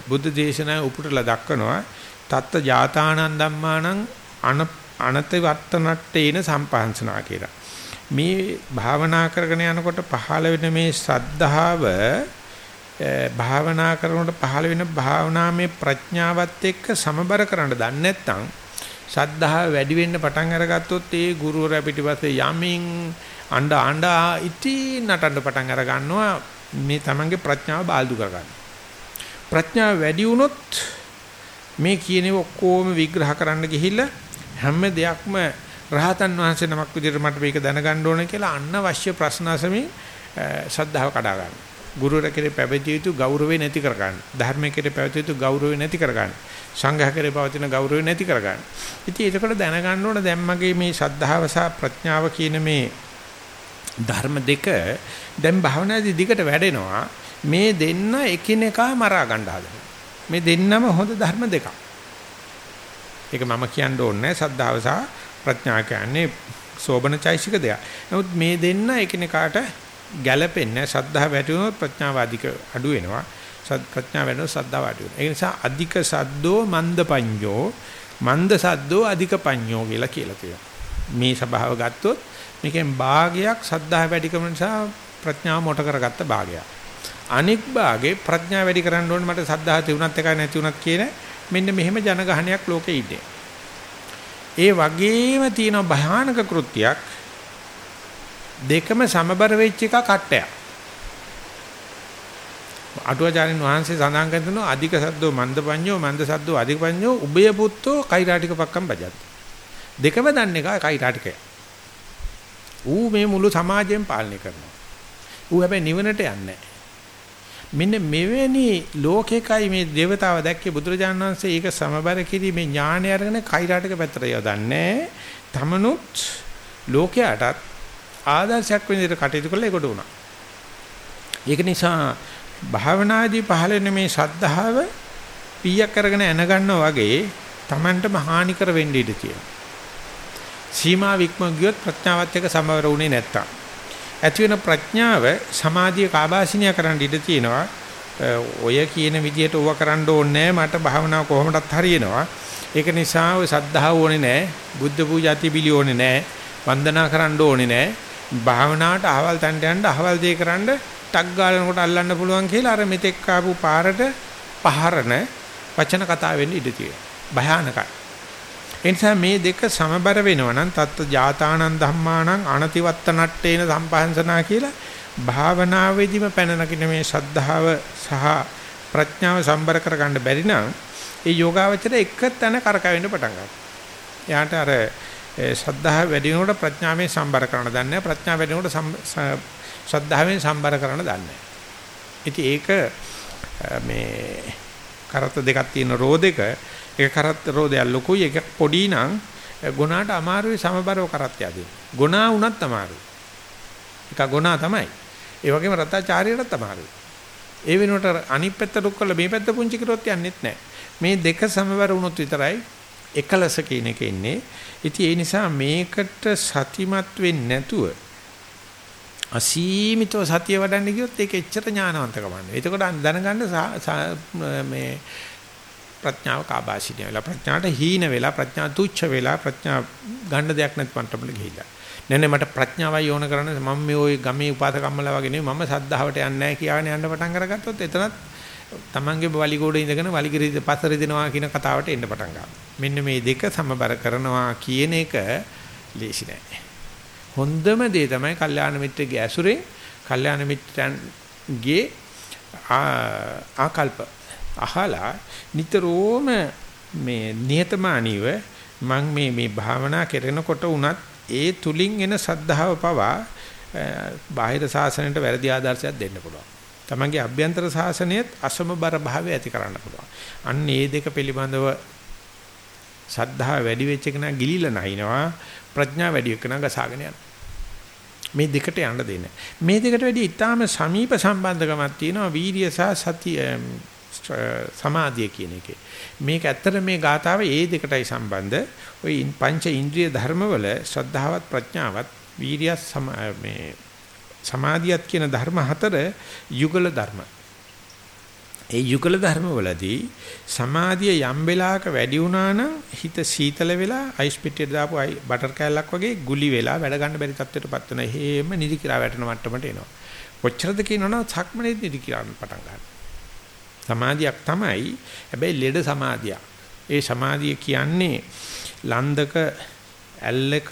බුද්ධ දේශනාවේ උපුටලා දක්වනවා තත්ත ජාතානන් ධම්මානං අන අනත වර්තනට්ටේන සම්පහන්සනා කියලා. මේ භාවනා කරගෙන යනකොට පහළ වෙන මේ සද්ධාව භාවනා කරනකොට පහළ වෙන භාවනාමේ ප්‍රඥාවත් එක්ක සමබර කරන්න දන්නේ නැත්නම් සද්ධාව වැඩි වෙන්න පටන් අරගත්තොත් ඒ ගුරුවරයා පිටිපස්සේ යමින් අඬ අඬ ඉති නටන්න පටන් අර ගන්නවා මේ තමන්ගේ ප්‍රඥාව බාල්දු කර ගන්න. ප්‍රඥාව වැඩි වුණොත් මේ කියනේ ඔක්කොම විග්‍රහ කරන්න ගිහිල්ලා හැම දෙයක්ම රහතන් වහන්සේ නමක් විදිහට මට මේක දැනගන්න ඕන කියලා අනවශ්‍ය ප්‍රශ්න අසමින් ශ්‍රද්ධාව කඩා ගන්න. ගුරුවර කෙරේ පැවතිය යුතු ගෞරවය නැති කර ගන්න. ධර්මයේ කෙරේ පැවතිය යුතු ගෞරවය නැති කර ගන්න. සංඝයා කෙරේ පවතින ගෞරවය නැති කර ගන්න. ඉතින් ඒකට දැනගන්න ඕන දැන් මගේ මේ ශ්‍රද්ධාව සහ ප්‍රඥාව කියන මේ ධර්ම දෙක දැන් භාවනාදී දිගට වැඩෙනවා. මේ දෙන්න එකිනෙකා මරා ගන්න හදනවා. මේ දෙන්නම හොඳ ධර්ම දෙකක්. ඒක මම කියන්න ඕනේ නැහැ. සද්ධාව සහ ප්‍රඥා කියන්නේ සෝබන චෛසික දෙයක්. නමුත් මේ දෙන්න එකිනෙකාට ගැළපෙන්නේ සද්ධා වැඩි වුණොත් ප්‍රඥාව අධික අඩු වෙනවා. සත් ප්‍රඥා වැඩි වුණොත් සද්ධා අඩු වෙනවා. ඒ නිසා අධික සද්දෝ මන්ද පඤ්ඤෝ මන්ද සද්දෝ අධික පඤ්ඤෝ කියලා කියලා තියෙනවා. මේ ස්වභාව ගත්තොත් මේකෙන් භාගයක් සද්ධා වැඩිකම නිසා ප්‍රඥාව මොට කරගත්ත භාගයක්. අනික් භාගේ ප්‍රඥා වැඩි කරන්න ඕනේ මට සද්ධා තියුණත් එකයි නැති වුණත් කියන මෙන්න මෙහෙම ජනගහනයක් ලෝකේ ඉන්නේ. ඒ වගේම තියෙන භයානක කෘත්‍යයක් දෙකම සමබර වෙච්ච එක කට්ටයක්. අටුවාචාරින් වහන්සේ සඳහන් කරනවා අධික සද්දෝ මන්දපඤ්ඤෝ මන්ද සද්දෝ අධිකපඤ්ඤෝ උභය පුත්තෝ කෛරාටික පක්කම් බජත්. දෙකම දන්නේ එක කෛරාටිකය. ඌ මේ මුළු සමාජයෙන් පාලනය කරනවා. ඌ හැබැයි නිවනට යන්නේ නැහැ. මෙන්න මෙවැනි ලෝකෙකයි මේ దేవතාව දැක්කේ බුදුරජාණන් වහන්සේ ඒක සමබර කිරීමේ ඥාණය අරගෙන කෛරාටික පැත්තට යොදන්නේ තමනුත් ලෝකයටත් ආදර්ශයක් විදිහට කටයුතු කළා ඒකට උනා. ඒක නිසා භාවනාදී පහළ වෙන මේ ශද්ධාව පීයක් කරගෙන එන ගන්නවා වගේ Tamanටම හානි කර වෙන්න ඉඩ තියෙනවා. සීමා වික්ම ගියොත් ප්‍රඥාවත් එක්ක සමවර වුණේ නැත්තම් ඇති වෙන ප්‍රඥාව සමාධිය කාබාසිනිය කරන්න ඉඩ තියෙනවා. ඔය කියන විදිහට ඕවා කරන්න ඕනේ මට භාවනාව කොහොමදත් හරියනවා. ඒක නිසා ඔය සද්ධාව ඕනේ නැහැ. බුද්ධ පූජා තිබිලි ඕනේ නැහැ. වන්දනා කරන්න ඕනේ නැහැ. භාවනාවට අහවල් තැනට යන්න අහවල් දේ කරන්න ටක් ගාලනකොට අල්ලන්න පුළුවන් කියලා අර මෙතෙක් ආපු පාරට පහරන වචන කතා වෙන්න ඉඩ තියෙනවා. භයානකයි. ඒ නිසා මේ දෙක සමබර වෙනවා නම් තත්ත ජාතානන් ධම්මානං අනතිවත්ත නට්ටේන සම්පහන්සනා කියලා භාවනාවේදීම පැන නගින මේ ශද්ධාව සහ ප්‍රඥාව සම්බර කරගන්න බැරි නම් ඒ යෝගාවචර එක තැන කරකවෙන්න පටන් ගන්නවා. එයාට අර ශද්ධාව වැඩි වෙනකොට ප්‍රඥාවෙන් සම්බර කරන්න දන්නේ ප්‍රඥාව වැඩි වෙනකොට ශ්‍රද්ධාවෙන් සම්බර කරන්න දන්නේ ඉතින් ඒක මේ කරත් දෙකක් තියෙන රෝදෙක එක කරත් රෝදයක් ලොකුයි එක පොඩි නම් ගුණාට අමාරුයි සමබරව කරත් යදී. ගුණා වුණත් අමාරුයි. එක ගුණා තමයි. ඒ වගේම රතාචාර්යයටත් අමාරුයි. ඒ වෙනුවට අනිත් පැත්ත රුක් කරලා මේ පැත්ත පුංචි කරොත් යන්නෙත් නැහැ. මේ දෙක සමබර වුණොත් විතරයි එකලස කියන එක ඉන්නේ. ඉතින් ඒ නිසා මේකට සතිමත් වෙන්නේ නැතුව අසීමිතව සතිය වඩන්න ගියොත් ඒක එච්චර ඥානවන්තකම නෙවෙයි. එතකොට දැනගන්න මේ ප්‍රඥාව කාබාසිනිය වෙලා ප්‍රඥාට හීන වෙලා ප්‍රඥා තුච්ච වෙලා ප්‍රඥා ගන්න දෙයක් නැති මට්ටමට ගිහිල්ලා. නෑ නෑ මට ප්‍රඥාවයි ඕන කරන්නේ මම මේ ওই ගමේ උපාසකම්මලා වගේ නෙවෙයි මම සද්ධාවට යන්නේ නැහැ කියලානේ යන්න පටන් අරගත්තොත් එතනත් තමන්ගේ වලිගෝඩේ ඉඳගෙන වලිගිරි පතර දෙනවා කියන කතාවට එන්න පටන් ගන්නවා. මෙන්න මේ දෙක සමබර කරනවා කියන එක ලේසි නෑ. හොඳම දේ තමයි කල්යාණ මිත්‍රගේ ඇසුරෙන් කල්යාණ මිත්‍රන්ගේ ආකල්ප අහලා නිතරම මේ නිහතමානීව මම මේ මේ භාවනා කරනකොට උනත් ඒ තුලින් එන සද්ධාව පවා බාහිර සාසනයට වැරදි ආදර්ශයක් දෙන්න පුළුවන්. තමන්ගේ අභ්‍යන්තර සාසනයත් අසමබර භාවය ඇති කරන්න පුළුවන්. අන්න ඒ දෙක පිළිබඳව සද්ධා වැඩි වෙච්ච කෙනා ගිලිලා නැහිනවා ප්‍රඥා වැඩි වෙච්ච කෙනා ගසාගෙන යනවා. මේ දෙකට යන්න දෙන්නේ. මේ දෙකට වැඩි ඊටාම සමීප සම්බන්ධකමක් තියෙනවා වීර්ය සහ සතිය සමාධිය කියන එකේ. මේක ඇත්තට මේ ගාතාව ඒ දෙකටයි සම්බන්ධ. ওই පංච ඉන්ද්‍රිය ධර්මවල ශ්‍රද්ධාවත් ප්‍රඥාවත් වීර්යය මේ සමාධියත් කියන ධර්ම හතර යුගල ධර්ම. ඒ යුගල ධර්මවලදී සමාධිය යම් වෙලාවක වැඩි වුණා නම් හිත සීතල වෙලා අයිස් පිටියට දාපු බටර් කෑල්ලක් වගේ ගුලි වෙලා වැඩ ගන්න බැරි තත්ත්වයටපත් වෙන හේම නිදි කිරා වැටෙන මට්ටමට එනවා. කොච්චරද කියනවනම් සක්මනේ නිදි කිරාන්න පටන් ගන්නවා. සමාධියක් තමයි. හැබැයි ලෙඩ සමාධියක්. ඒ සමාධිය කියන්නේ ලන්දක ඇල්ලක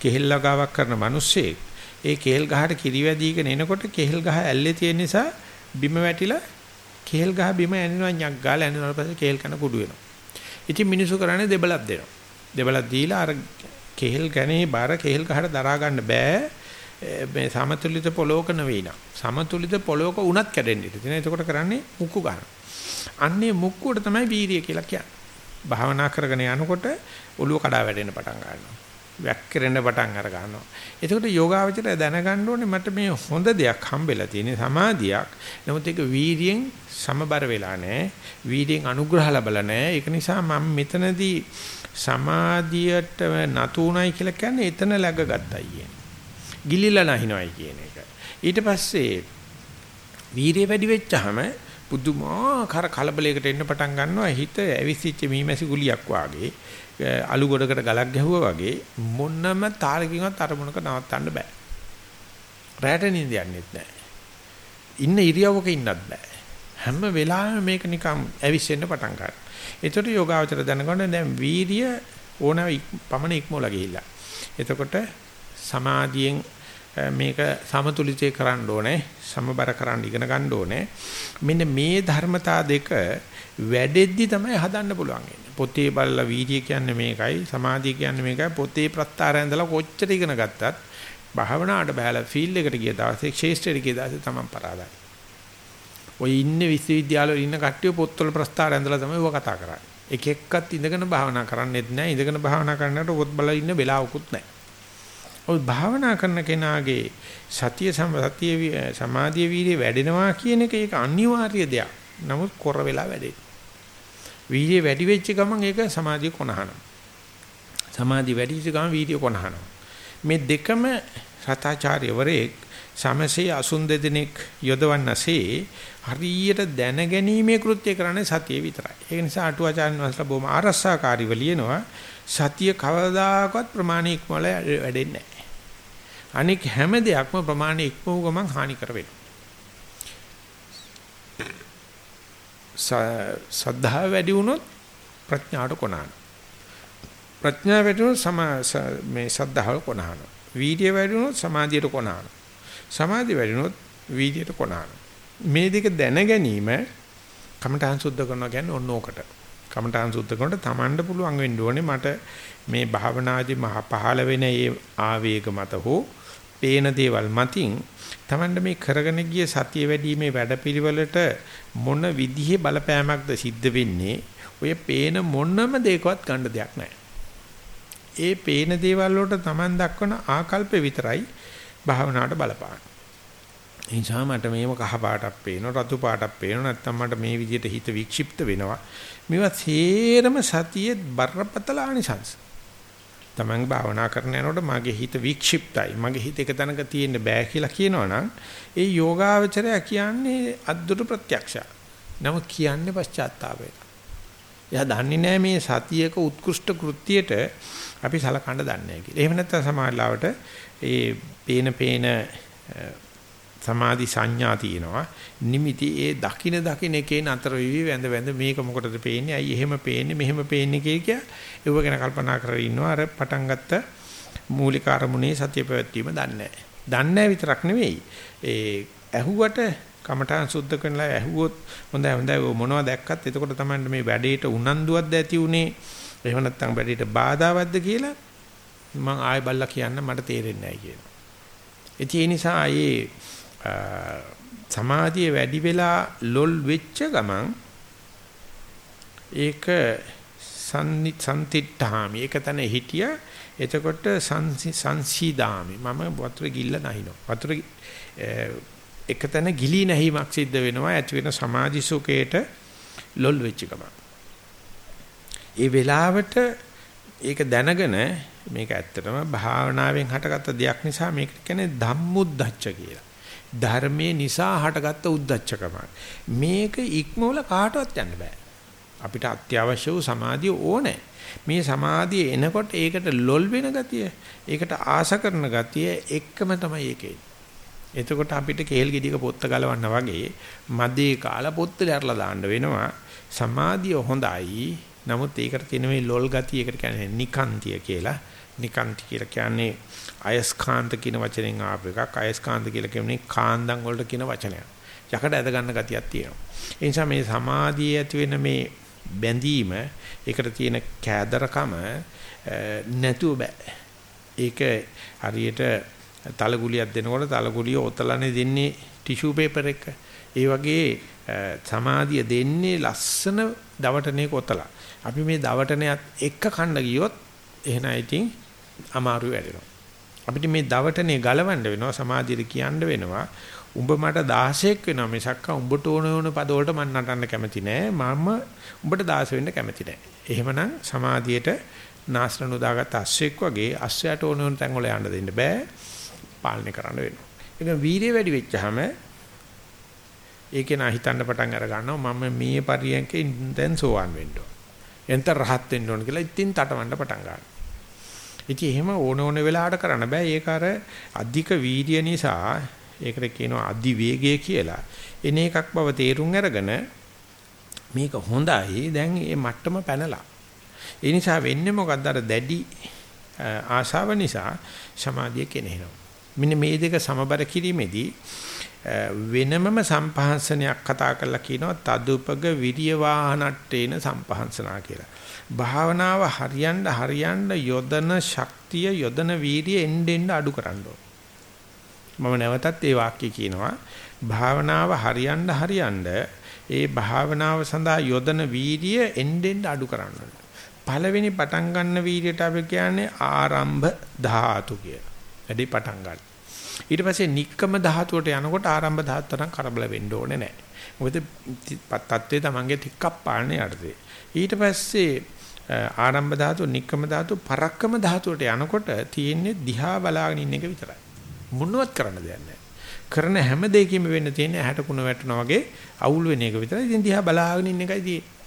කෙහෙල් ලගාවක් කරන මිනිස්සෙක් ඒ කෙහෙල් ගහට කිරිවැදීගෙන එනකොට කෙහෙල් ගහ ඇල්ලේ තියෙන නිසා බිම වැටිලා කෙහෙල් ගහ බිම ඇනිනවා ñක් ගාලා ඇනිනවා පස්සේ කෙහෙල් කන කුඩු වෙනවා. ඉතින් මිනිස්සු කරන්නේ දෙබලක් දෙනවා. දෙබලක් දීලා අර කෙහෙල් ගනේ බාර කෙහෙල් ගහට දරා ගන්න බෑ. මේ සමතුලිත පොලෝක නෙවෙයි නා. සමතුලිත පොලෝක උනත් කැඩෙන්න ඉඩ තියෙනවා. එතකොට කරන්නේ මුක්කු ගන්න. අන්නේ මුක්කුවට තමයි වීරිය කියලා කියන්නේ. භාවනා කරගෙන යනකොට ඔළුව කඩා වැටෙන්න පටන් ගන්නවා. වැක්කිරෙන්න පටන් අර ගන්නවා. එතකොට යෝගාවචරය දැනගන්න ඕනේ මට මේ හොඳ දෙයක් හම්බෙලා තියෙන සමාධියක්. නමුත් ඒක වීර්යයෙන් සමබර වෙලා නැහැ. වීර්යයෙන් අනුග්‍රහ ලැබලා නැහැ. ඒක නිසා මම මෙතනදී සමාධියට නතු උනායි කියලා කියන්නේ එතන läගගත්තයි කියන්නේ. ගිලිලා නැහිනවයි කියන එක. ඊට පස්සේ වීර්යය වැඩි වෙච්චාම පුදුමාකාර කලබලයකට එන්න පටන් ගන්නවා හිත ඇවිස්සිච්ච මීමැසි ගුලියක් වාගේ අලු ගොඩකට ගලක් ගැහුවා වගේ මොන්නම තාරකින්වත් අරමුණක නවත්තන්න බෑ. රැට නිින්ද යන්නෙත් නෑ. ඉන්න ඉරියව්වක ඉන්නත් බෑ. හැම වෙලාවෙම මේක නිකන් ඇවිස්සෙන්න පටන් ගන්නවා. ඒතර යෝගාවචර දැනගන්න දැන් වීරිය ඕන පමණ ඉක්මවලා ගිහිල්ලා. එතකොට සමාධියෙන් මේක සමතුලිතේ කරන්න ඕනේ සමබර කරන්න ඉගෙන ගන්න ඕනේ මෙන්න මේ ධර්මතා දෙක වැඩෙද්දි තමයි හදන්න පුළුවන් ඉන්නේ පොතේ බලලා වීර්ය කියන්නේ මේකයි සමාධිය කියන්නේ මේකයි. පොතේ ප්‍රත්‍යාරය ඇඳලා කොච්චර ඉගෙන ගත්තත් භාවනාවට බහැලා ෆීල්ඩ් එකට ගිය දවසේ ක්ෂේත්‍රයට ගිය දවසේ තමයි පරාදයි. ඔය ඉන්නේ විශ්වවිද්‍යාවල ඉන්න කට්ටිය පොත්වල ප්‍රස්තාර ඇඳලා තමයි ඔය කතා කරන්නේ. එක එක්කත් ඉඳගෙන භාවනා කරන්නෙත් නැහැ ඉඳගෙන භාවනා කරනකොට පොත් බලලා ඉන්න වෙලාවකුත් නැහැ ඔය භාවනා කරන කෙනාගේ සතිය සතිය සමාධිය වීර්ය වැඩෙනවා කියන එක ඒක අනිවාර්ය දෙයක්. නමුත් කොර වෙලා වැඩේ. වීර්ය වැඩි වෙච්ච ගමන් ඒක සමාධිය කොනහනවා. සමාධිය වැඩි වෙච්ච ගමන් වීර්ය කොනහනවා. මේ දෙකම රතාචාර්යවරයෙක් සමසේ අසුන් දෙදෙනෙක් යොදවන්නසේ හරියට දැනගැනීමේ කෘත්‍ය කරන්නේ සතිය විතරයි. ඒ නිසා අටුවාචාර්ය වහන්සේලා බොහොම ආරස්සාකාරීව ලියනවා සතිය කවදාකවත් ප්‍රමාණික මොළ වැඩෙන්නේ නැහැ. අනික හැම දෙයක්ම ප්‍රමාණය ඉක්මව ගමන් හානි කර වෙනවා. සද්ධා වැඩි වුණොත් ප්‍රඥාට කොනන. ප්‍රඥාව වැඩිනොත් සම මේ සද්ධාව කොනහන. වීර්ය වැඩිනොත් සමාධියට කොනහන. සමාධිය වැඩිනොත් වීර්යයට කොනහන. මේ දෙක දැන ගැනීම කමඨාන් සුද්ධ කරනවා කියන්නේ ඔන්න ඕකට. කමඨාන් සුද්ධ කරනකොට Tamanට පුළුවන් වෙන්න ඕනේ මට මේ භාවනාදී මහ පහළ වෙන ඒ ආවේග මත හෝ පේන දේවල් මතින් Tamanට මේ කරගෙන ගිය සතිය වැඩිීමේ වැඩපිළිවෙලට මොන විදිහේ බලපෑමක්ද සිද්ධ වෙන්නේ ඔය පේන මොනම දෙයකවත් ගන්න දෙයක් නැහැ. ඒ පේන දේවල් වලට Taman දක්වන ආකල්ප විතරයි භාවනාවට බලපාන. ඒ නිසා මට මේව කහ පාටක් පේනවා රතු පාටක් පේනවා නැත්නම් මට මේ විදිහට හිත වික්ෂිප්ත වෙනවා. මේවා සේරම සතියේ බරපතල ආනිසංස. Taman භාවනා කරන යනකොට මගේ හිත වික්ෂිප්තයි. මගේ හිත එක තැනක තියෙන්න බෑ කියලා කියනවනම් ඒ යෝගාවචරය කියන්නේ අද්දුරු ප්‍රත්‍යක්ෂය. නම කියන්නේ පශ්චාත්තාපය. එයා දන්නේ නැහැ මේ සතියක උත්කෘෂ්ඨ කෘත්‍යයට අපි සලකන්න දන්නේ නැහැ කියලා. එහෙම නැත්නම් සමාජලාවට ඒ පේන පේන සමාධි සංඥා තියෙනවා. නිමිති ඒ දකින දකින එකේ නතර වෙවි වැඳ වැඳ මේක මොකටද පේන්නේ? ඇයි එහෙම පේන්නේ? මෙහෙම පේන්නේ කියලා ඒව ගැන කල්පනා කරගෙන ඉන්නවා. අර පටන් ගත්ත මූලික අරමුණේ සතිය පැවැත්වීම දන්නේ නැහැ. දන්නේ විතරක් නෙවෙයි. ඒ ඇහුවට කමඨාන් සුද්ධ කරනලා ඇහුවොත් හොඳයි හොඳයි මොනවද දැක්කත් එතකොට තමයි මේ වැඩේට උනන්දුවක්ද ඇති උනේ එහෙම නැත්නම් වැඩේට බාධාවත්ද කියලා මම ආයෙ බල්ලා කියන්න මට තේරෙන්නේ නැහැ කියනවා. ඒ නිසා ආයේ සමාධිය වැඩි වෙලා ලොල් වෙච්ච ගමන් ඒක සම්තිත්තාමි ඒක තන හිටිය. එතකොට සංසීදාමි. මම වතුර ගිල්ල නැහිනවා. වතුර එක තැන ගිලී නැහිමක් සිද්ධ වෙනවා. ඇති වෙන සමාධි සුඛයට ලොල් වෙච්ච ගමන්. ඒ වෙලාවට ඒක දැනගෙන මේක ඇත්තටම භාවනාවෙන් හටගත්ත දෙයක් නිසා මේක කියන්නේ ධම්මුද්දච්ච කියලා. ධර්මයේ නිසා හටගත්ත උද්දච්චකම. මේක ඉක්මවල කාටවත් යන්න බෑ. අපිට අත්‍යවශ්‍ය වූ සමාධිය ඕනේ. මේ සමාධිය එනකොට ඒකට ලොල් වෙන ගතිය, ඒකට ආස කරන ගතිය එක්කම තමයි ඒකේ. එතකොට අපිට කේල් ගෙඩියක පොත්ත ගලවන්න වගේ මදේ කාලා පොත්තේ ඇරලා දාන්න වෙනවා. සමාධිය හොඳයි. නමුත් ඒකට තියෙන මේ ලොල් ගතිය ඒකට කියන්නේ නිකාන්තිය කියලා. නිකාන්ති කියලා කියන්නේ අයස්කාන්ත කියන වචනෙන් ආපු එකක් අයස්කාන්ත කියලා කියන්නේ කාන්දන් වලට කියන වචනයක්. යකඩ ඇද ගන්න ගතියක් තියෙනවා. ඒ නිසා මේ සමාධියේ ඇති වෙන මේ බැඳීම ඒකට තියෙන කෑදරකම නැතුව බෑ. ඒක හරියට තලගුලියක් දෙනකොට තලගුලිය ඔතලනේ දෙන්නේ ටිෂු පේපර් එක. ඒ වගේ සමාධිය දෙන්නේ ලස්සන දවටනේ කොතලා. අපි මේ දවටනයත් එක්ක කණ්ඩ ගියොත් එහෙනම් ඉතින් අමාරු වෙනවා. අපිට මේ දවටනේ ගලවන්න වෙනවා සමාධියට කියන්න වෙනවා. උඹ මට 16ක් වෙනවා මිසක් උඹට ඕන ඕන පද වලට මම නටන්න කැමති නෑ. මම උඹට 16 වෙන්න කැමති නෑ. එහෙමනම් සමාධියට නාස්රණු දාගත්ත අස්සෙක් වගේ අස්සයට ඕන ඕන තැන් වල යන්න දෙන්න බෑ. පාලනය කරන්න වෙනවා. ඒක වීර්ය වැඩි වෙච්චාම ඒකේ නා හිතන්න පටන් අර ගන්නවා මම මේ පරියන්කේ දැන් සෝවන් වෙන්න ඕන. එතන රහත් වෙන්න ඕන කියලා ඉතින් තටවන්න පටන් ගන්නවා. ඉතින් එහෙම ඕන ඕන වෙලාවට කරන්න බෑ. ඒක අර අධික වීර්ය නිසා ඒකට කියනවා අධි වේගය කියලා. එන එකක් බව තේරුම් අරගෙන මේක හොඳයි. දැන් මේ මට්ටම පැනලා. ඒ නිසා වෙන්නේ මොකද්ද අර දැඩි ආශාව නිසා සමාධිය කෙනෙහිනවා. මෙන්න මේ දෙක සමබර කිරීමේදී වෙනමම සම්පහන්සනයක් කතා කරලා කියනවා තදුපග විරිය වාහනට්ටේන සම්පහන්සනා කියලා. භාවනාව හරියන්න හරියන්න යොදන ශක්තිය යොදන වීර්යය එන්න එන්න අඩු කරන්න මම නැවතත් ඒ වාක්‍ය කියනවා භාවනාව හරියන්න හරියන්න ඒ භාවනාව සඳහා යොදන වීර්යය එන්න එන්න අඩු කරන්න පළවෙනි පටන් ගන්න වීර්යයට අපි කියන්නේ ආරම්භ ධාතු කිය. වැඩි පටන් ගන්න. ඊට පස්සේ නික්කම ධාතුවට යනකොට ආරම්භ ධාතුවෙන් කරබල වෙන්න ඕනේ නැහැ. මොකද තත්ත්වයේ තමන්ගේ ටිකක් පාන්නේ යටතේ. ඊට පස්සේ ආරම්භ ධාතු, නික්කම ධාතු, පරක්කම ධාතුවට යනකොට තියෙන්නේ දිහා බලාගෙන ඉන්න එක විතරයි. මොනවත් කරන්න දෙයක් නැහැ. කරන හැම දෙයකින්ම වෙන්න තියෙන්නේ ඇහැට කුණ වැටෙනා වගේ අවුල් වෙන එක විතරයි. ඉතින් දිහා බලාගෙන ඉන්න එකයි තියෙන්නේ.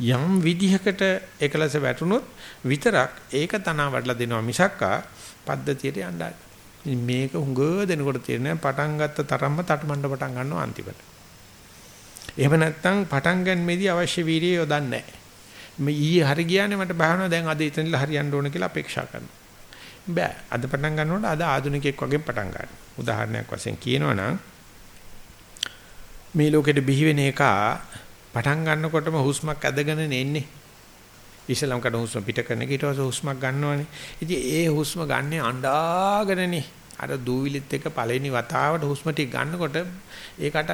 යම් විදිහකට එකලස වැටුනොත් විතරක් ඒක තනවා වඩලා දෙනවා මිසක්කා පද්ධතියට යන්නයි. මේක හුඟ දෙනකොට තේරෙන පටන් ගත්ත තරම්ම තටමඬ පටන් ගන්නවා අන්තිමට. එහෙම නැත්නම් පටන් ගන්නෙදී අවශ්‍ය වීර්යය යොදන්නේ නැහැ. මේ ඊයේ හරි ගියානේ මට භාවනාව දැන් අද ඉතින්ලා හරියන්න ඕන කියලා අපේක්ෂා කරනවා. බෑ. අද පටන් ගන්නකොට අද ආධුනිකයෙක් වගේ පටන් ගන්න. උදාහරණයක් වශයෙන් කියනවනම් මේ ලෝකෙට බිහි වෙන එක පටන් ගන්නකොටම හුස්මක් ඇදගෙන එන්නේ. ඉස්සලම් කඩ හුස්ම පිට කරන එක ඊට පස්සේ හුස්මක් ගන්නවනේ. ඉතින් ඒ හුස්ම ගන්න අඬාගෙනනේ. අර දූවිලිත් එක පළවෙනි වතාවට හුස්ම ටික ගන්නකොට ඒකට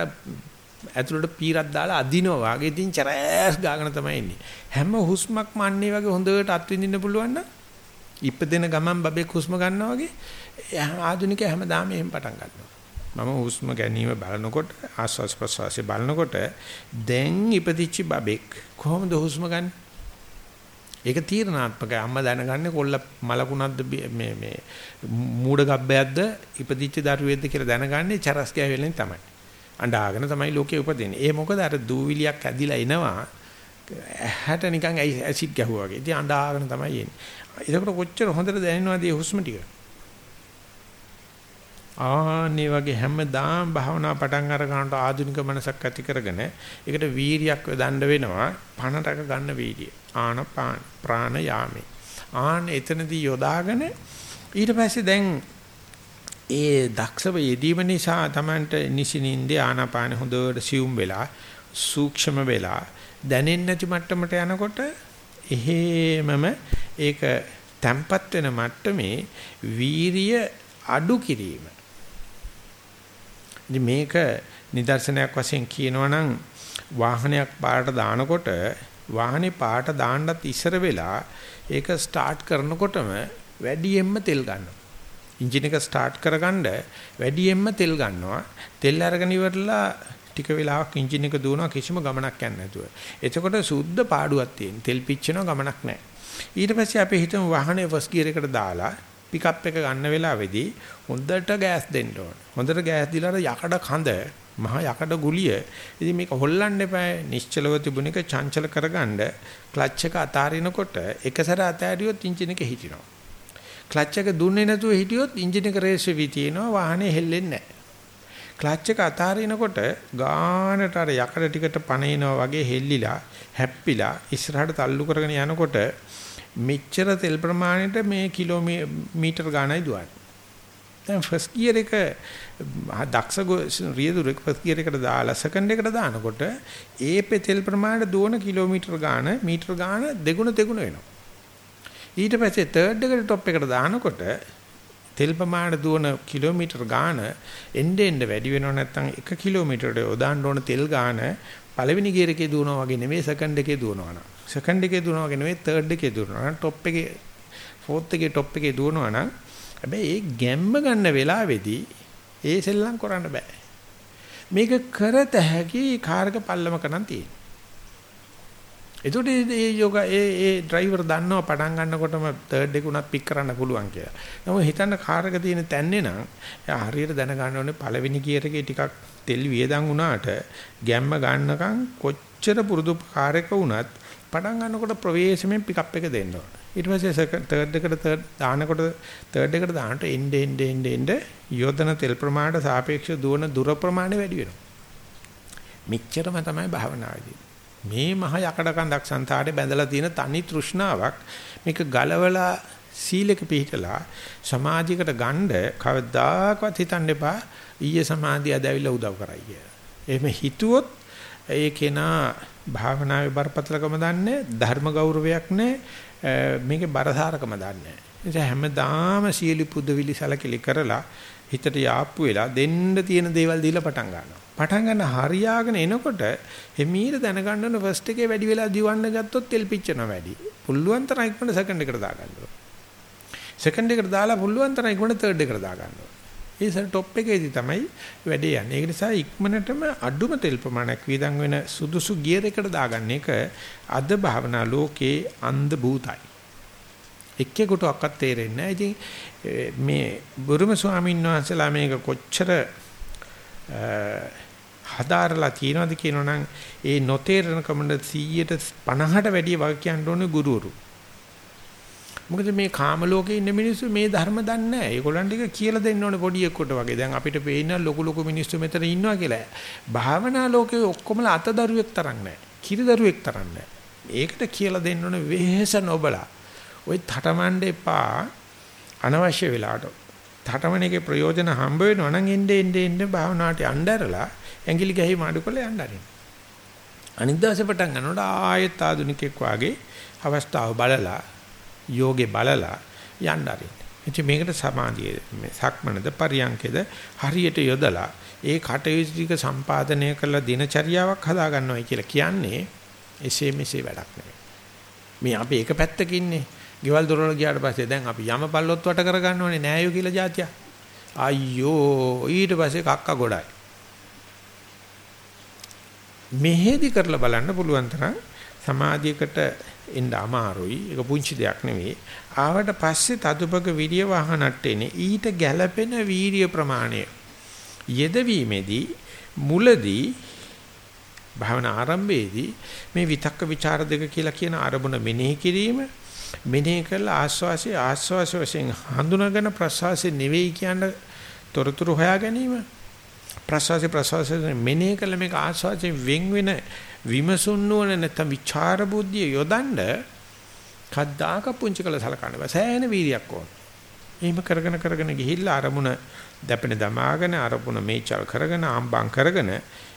ඇතුළට පීරක් දාලා අදිනවා වගේ ඉතින් චරෑස් ගාගෙන තමයි එන්නේ. හැම හුස්මක්ම අන්නේ වගේ හොඳට අත්විඳින්න පුළුවන් නම් ඉපදෙන ගමන් බබෙක් හුස්ම ගන්නවා වගේ ආධුනික හැමදාම එහෙම පටන් ගන්නවා. මම හුස්ම ගැනීම බලනකොට ආස්වාස් ප්‍රස්වාසය බලනකොට දැන් ඉපදිච්ච බබෙක් කොහොමද හුස්ම ගන්නේ? ඒක තීරණාත්මකයි. අම්මා දැනගන්නේ කොල්ල මලකුණක්ද මේ මේ මූඩ ගබ්බයක්ද ඉපදිච්ච දරුවෙක්ද කියලා දැනගන්නේ චරස් කැවෙලෙන් තමයි. අඬාගෙන තමයි ලෝකේ උපදින්නේ. ඒ මොකද අර දූවිලියක් ඇදිලා එනවා ඇහැට නිකන් ඇසිඩ් ගැහුවා වගේ. ඉතින් අඬාගෙන තමයි එන්නේ. ඒකට කොච්චර හොඳට දැනෙනවද මේ හුස්ම ටික? ආන්නේ වගේ හැමදාම භාවනා පටන් අර ගන්නට ආධුනික මනසක් ඇති කරගෙන ඒකට වීරියක් දඬ වෙනවා පණටක ගන්න වීර්යය ආනපාන ප්‍රාණ යාමේ ආන එතනදී යොදාගෙන ඊට පස්සේ දැන් ඒ දක්ෂව යෙදීම නිසා Tamanට නිසිනින්ද ආනාපාන හොඳට සියුම් වෙලා සූක්ෂම වෙලා දැනෙන්නේ නැති මට්ටමට යනකොට එහෙමම ඒක තැම්පත් වෙන මට්ටමේ වීරිය අඩු කිරීම ඉතින් මේක නිදර්ශනයක් වශයෙන් කියනවනම් වාහනයක් පාට දානකොට වාහනේ පාට දාන්නත් ඉස්සර වෙලා ඒක ස්ටාර්ට් කරනකොටම වැඩියෙන්ම තෙල් ගන්නවා. එන්ජින් එක ස්ටාර්ට් කරගන්න වැඩියෙන්ම තෙල් ගන්නවා. තෙල් අරගෙන ඉවරලා ටික වෙලාවක් එන්ජින් එක දුවනවා කිසිම ගමනක් යන්නේ නැතුව. එතකොට සුද්ධ පාඩුවක් තියෙන. තෙල් පිච්චෙනවා ගමනක් නැහැ. ඊට පස්සේ අපි හිතමු වාහනේ ෆස්ට් ගියර් එකට දාලා පිකප් එක ගන්න වෙලාවේදී හොඳට ගෑස් දෙන්න ඕන. හොඳට ගෑස් දීලා යකඩ කඳ මහා යකඩ ගුලිය. ඉතින් මේක හොල්ලන්න එපා. නිශ්චලව තිබුණ එක චංචල කරගන්න ක්ලච් එක අතාරිනකොට එකසර අතාරියොත් එන්ජින් එක හිටිනවා. ක්ලච් එක දුන්නේ නැතුව හිටියොත් එන්ජින් එක රේස් වෙවි තියෙනවා වාහනේ හෙල්ලෙන්නේ නැහැ. ක්ලච් එක අතාරිනකොට ගානට අර යකඩ ටිකට පණිනවා වගේ හෙල්ලිලා හැප්පිලා ඉස්සරහට තල්ලු කරගෙන යනකොට මෙච්චර තෙල් ප්‍රමාණයට මේ කිලෝමීටර් ගාණයි දුවන්නේ. දැන් ෆස්ට් ගියර් එක දක්ෂ රියදුරෙක් ෆස්ට් ගියර් එකට දාලා සෙකන්ඩ් එකට දානකොට ඒ තෙල් ප්‍රමාණයට දුවන කිලෝමීටර් ගාණ මීටර් ගාණ දෙගුණ දෙගුණ වෙනවා. ඊට පස්සේ තර්ඩ් එකට টොප් එකට දානකොට තෙල් ප්‍රමාණය දුවන කිලෝමීටර් ගාන එන්න එන්න වැඩි වෙනව නැත්නම් 1 කිලෝමීටරට යොදාන්න ඕන තෙල් ගාන පළවෙනි ගියර් එකේ දුවනවා වගේ නෙමෙයි සෙකන්ඩ් එකේ දුවනවා නම්. සෙකන්ඩ් එකේ දුවනවා වගේ නෙමෙයි තර්ඩ් එකේ දුවනවා නම්. টොප් එකේ ෆෝත් එකේ টොප් එකේ දුවනවා නම් හැබැයි ඒ ගැම්ම ගන්න වෙලාවේදී ඒ සෙල්ලම් කරන්න බෑ. මේක කරත හැකි කාර්ක පල්ලමක නම් තියෙනවා. එතකොට මේ යෝග ඒ ඒ ඩ්‍රයිවර් දන්නවා පටන් ගන්නකොටම තර්ඩ් එක උනත් පික් කරන්න පුළුවන් කියලා. නමුත් හිතන්න කාර් එක තියෙන තැන්නේ නම් එයා හරියට දැනගන්න ඕනේ පළවෙනි ගියර් එකේ ටිකක් තෙල් වියදම් වුණාට ගැම්ම ගන්නකම් කොච්චර පුරුදු කාර් එක වුණත් පටන් ගන්නකොට ප්‍රවේශමෙන් පිකප් එක දෙන්න ඕනේ. ඊට පස්සේ සෙකන්ඩ් තර්ඩ් එකට තර්ඩ් දානකොට තර්ඩ් එකට දානට එන්න එන්න එන්න එන්න යොදන තෙල් ප්‍රමාණයට සාපේක්ෂව දුවන දුර ප්‍රමාණය වැඩි වෙනවා. මෙච්චරම තමයි භාවනාවේදී. මේ මහ යකඩ කන්දක් සංසාරේ බැඳලා තියෙන තනි තෘෂ්ණාවක් මේක ගලවලා සීලක පිළිතලා සමාධියකට ගන්න කවදාකවත් හිතන්න එපා ඊයේ සමාධිය අදවිලා උදව් කරයි කියලා. එහෙම හිතුවොත් ඒ කෙනා භාවනාවේ බරපතලකම දන්නේ ධර්ම ගෞරවයක් නැහැ මේකේ බරසාරකම දන්නේ නැහැ. හැමදාම සීලි පුදවිලි සලකලි කරලා හිතට යාප්පු වෙලා දෙන්න තියෙන දේවල් දීලා පටන් ගන්නවා. පටන් ගන්න හරියාගෙන එනකොට හිමීර දැනගන්න ඕන ෆස්ට් එකේ වැඩි වෙලා දිවන්න ගත්තොත් තෙල් පිච්චෙනවා වැඩි. පුළුවන් තරම් ඉක්මනට සෙකන්ඩ් එකට දාගන්න ඕන. සෙකන්ඩ් එකට දාලා පුළුවන් තරම් ඉක්මනට තර්ඩ් එකට දාගන්න ඕන. ඒ සර টොප් එකේදී තමයි වැඩේ යන්නේ. ඒක නිසා ඉක්මනටම අඩුම තෙල් ප්‍රමාණයක් වියදම් වෙන සුදුසු ගියර් එකට දාගන්න එක අද භාවනා ලෝකේ අන්ධ භූතයි. එක්කෙකුට අක්කත් තේරෙන්නේ නැහැ. ඉතින් මේ බුරුම ස්වාමීන් වහන්සේලා මේක කොච්චර හදාරලා තියනවද කියනවනම් ඒ නොතේරෙන කමඩ 150ට වැඩිය වග කියන්න ඕනේ ගුරුවරු. මොකද මේ කාම ලෝකේ ඉන්න මිනිස්සු මේ ධර්ම දන්නේ නැහැ. ඒගොල්ලන් ටික කියලා දෙන්න ඕනේ පොඩි එක්කොට වගේ. දැන් අපිට පේන ලොකු ලොකු මිනිස්සු මෙතන ඉන්නවා කියලා. භාවනා ලෝකේ ඔක්කොමලා අතදරුවෙක් තරම් නැහැ. කිරිදරුවෙක් තරම් නැහැ. ඒකට කියලා දෙන්න ඕන වෙහෙස නොබලා. ওই තටමඬ එපා අනවශ්‍ය වෙලාවට. තටමන එකේ ප්‍රයෝජන හම්බ වෙනවා නම් එන්නේ එන්නේ එන්නේ භාවනාවට යnderලා ඇඟිලි ගහයි මාඩු කරලා යන්න ආරින්. අනිත් දවසේ පටන් ගන්නකොට ආයෙත් ආදුනිකෙක් වාගේ අවස්ථාව බලලා යෝගේ බලලා යන්න ආරින්. ඉතින් මේකට සමාධිය මේ සක්මනද පරියන්කේද හරියට යොදලා ඒ කටයුතු ටික සම්පාදනය කරලා දිනචරියාවක් හදා ගන්නවයි කියලා කියන්නේ එසේ මෙසේ වැඩක් නෙවෙයි. මේ අපි එක පැත්තක ඉන්නේ. ගෙවල් දොරවල් ගියාට පස්සේ දැන් අපි යම පල්ලොත් වට කර ගන්න ඕනේ නෑයෝ කියලා જાතිය. අයියෝ ඊට පස්සේ කක්ක ගොඩයි. මෙහෙදි කරලා බලන්න පුළුවන් තරම් සමාධියකට එන්න අමාරුයි. ඒක පුංචි දෙයක් නෙවෙයි. ආවට පස්සේ තදුපක විරිය වහනට එනේ ඊට ගැළපෙන වීරිය ප්‍රමාණය යෙදවීමේදී මුලදී භාවනා ආරම්භයේදී මේ විතක්ක ਵਿਚාර දෙක කියලා කියන අරමුණ මෙනෙහි කිරීම මෙනෙහි කරලා ආස්වාසිය ආස්වාස වශයෙන් හඳුනාගෙන ප්‍රසවාසය නෙවෙයි කියන තොරතුරු හොයා ගැනීම ප්‍රසවාසය ප්‍රසවාසය මෙනෙහි කළ මේක ආස්වාසයෙන් වෙන් වෙන විමසුන් නොවන නැත්නම් විචාර බුද්ධිය යොදන්න කද්දාක පුංචි කළ සලකන්න බෑ සෑහෙන වීර්යයක් ඕන. එහෙම කරගෙන කරගෙන ගිහිල්ලා අරමුණ දැපෙන දමාගෙන අරමුණ මේචල් කරගෙන ආම්බම් කරගෙන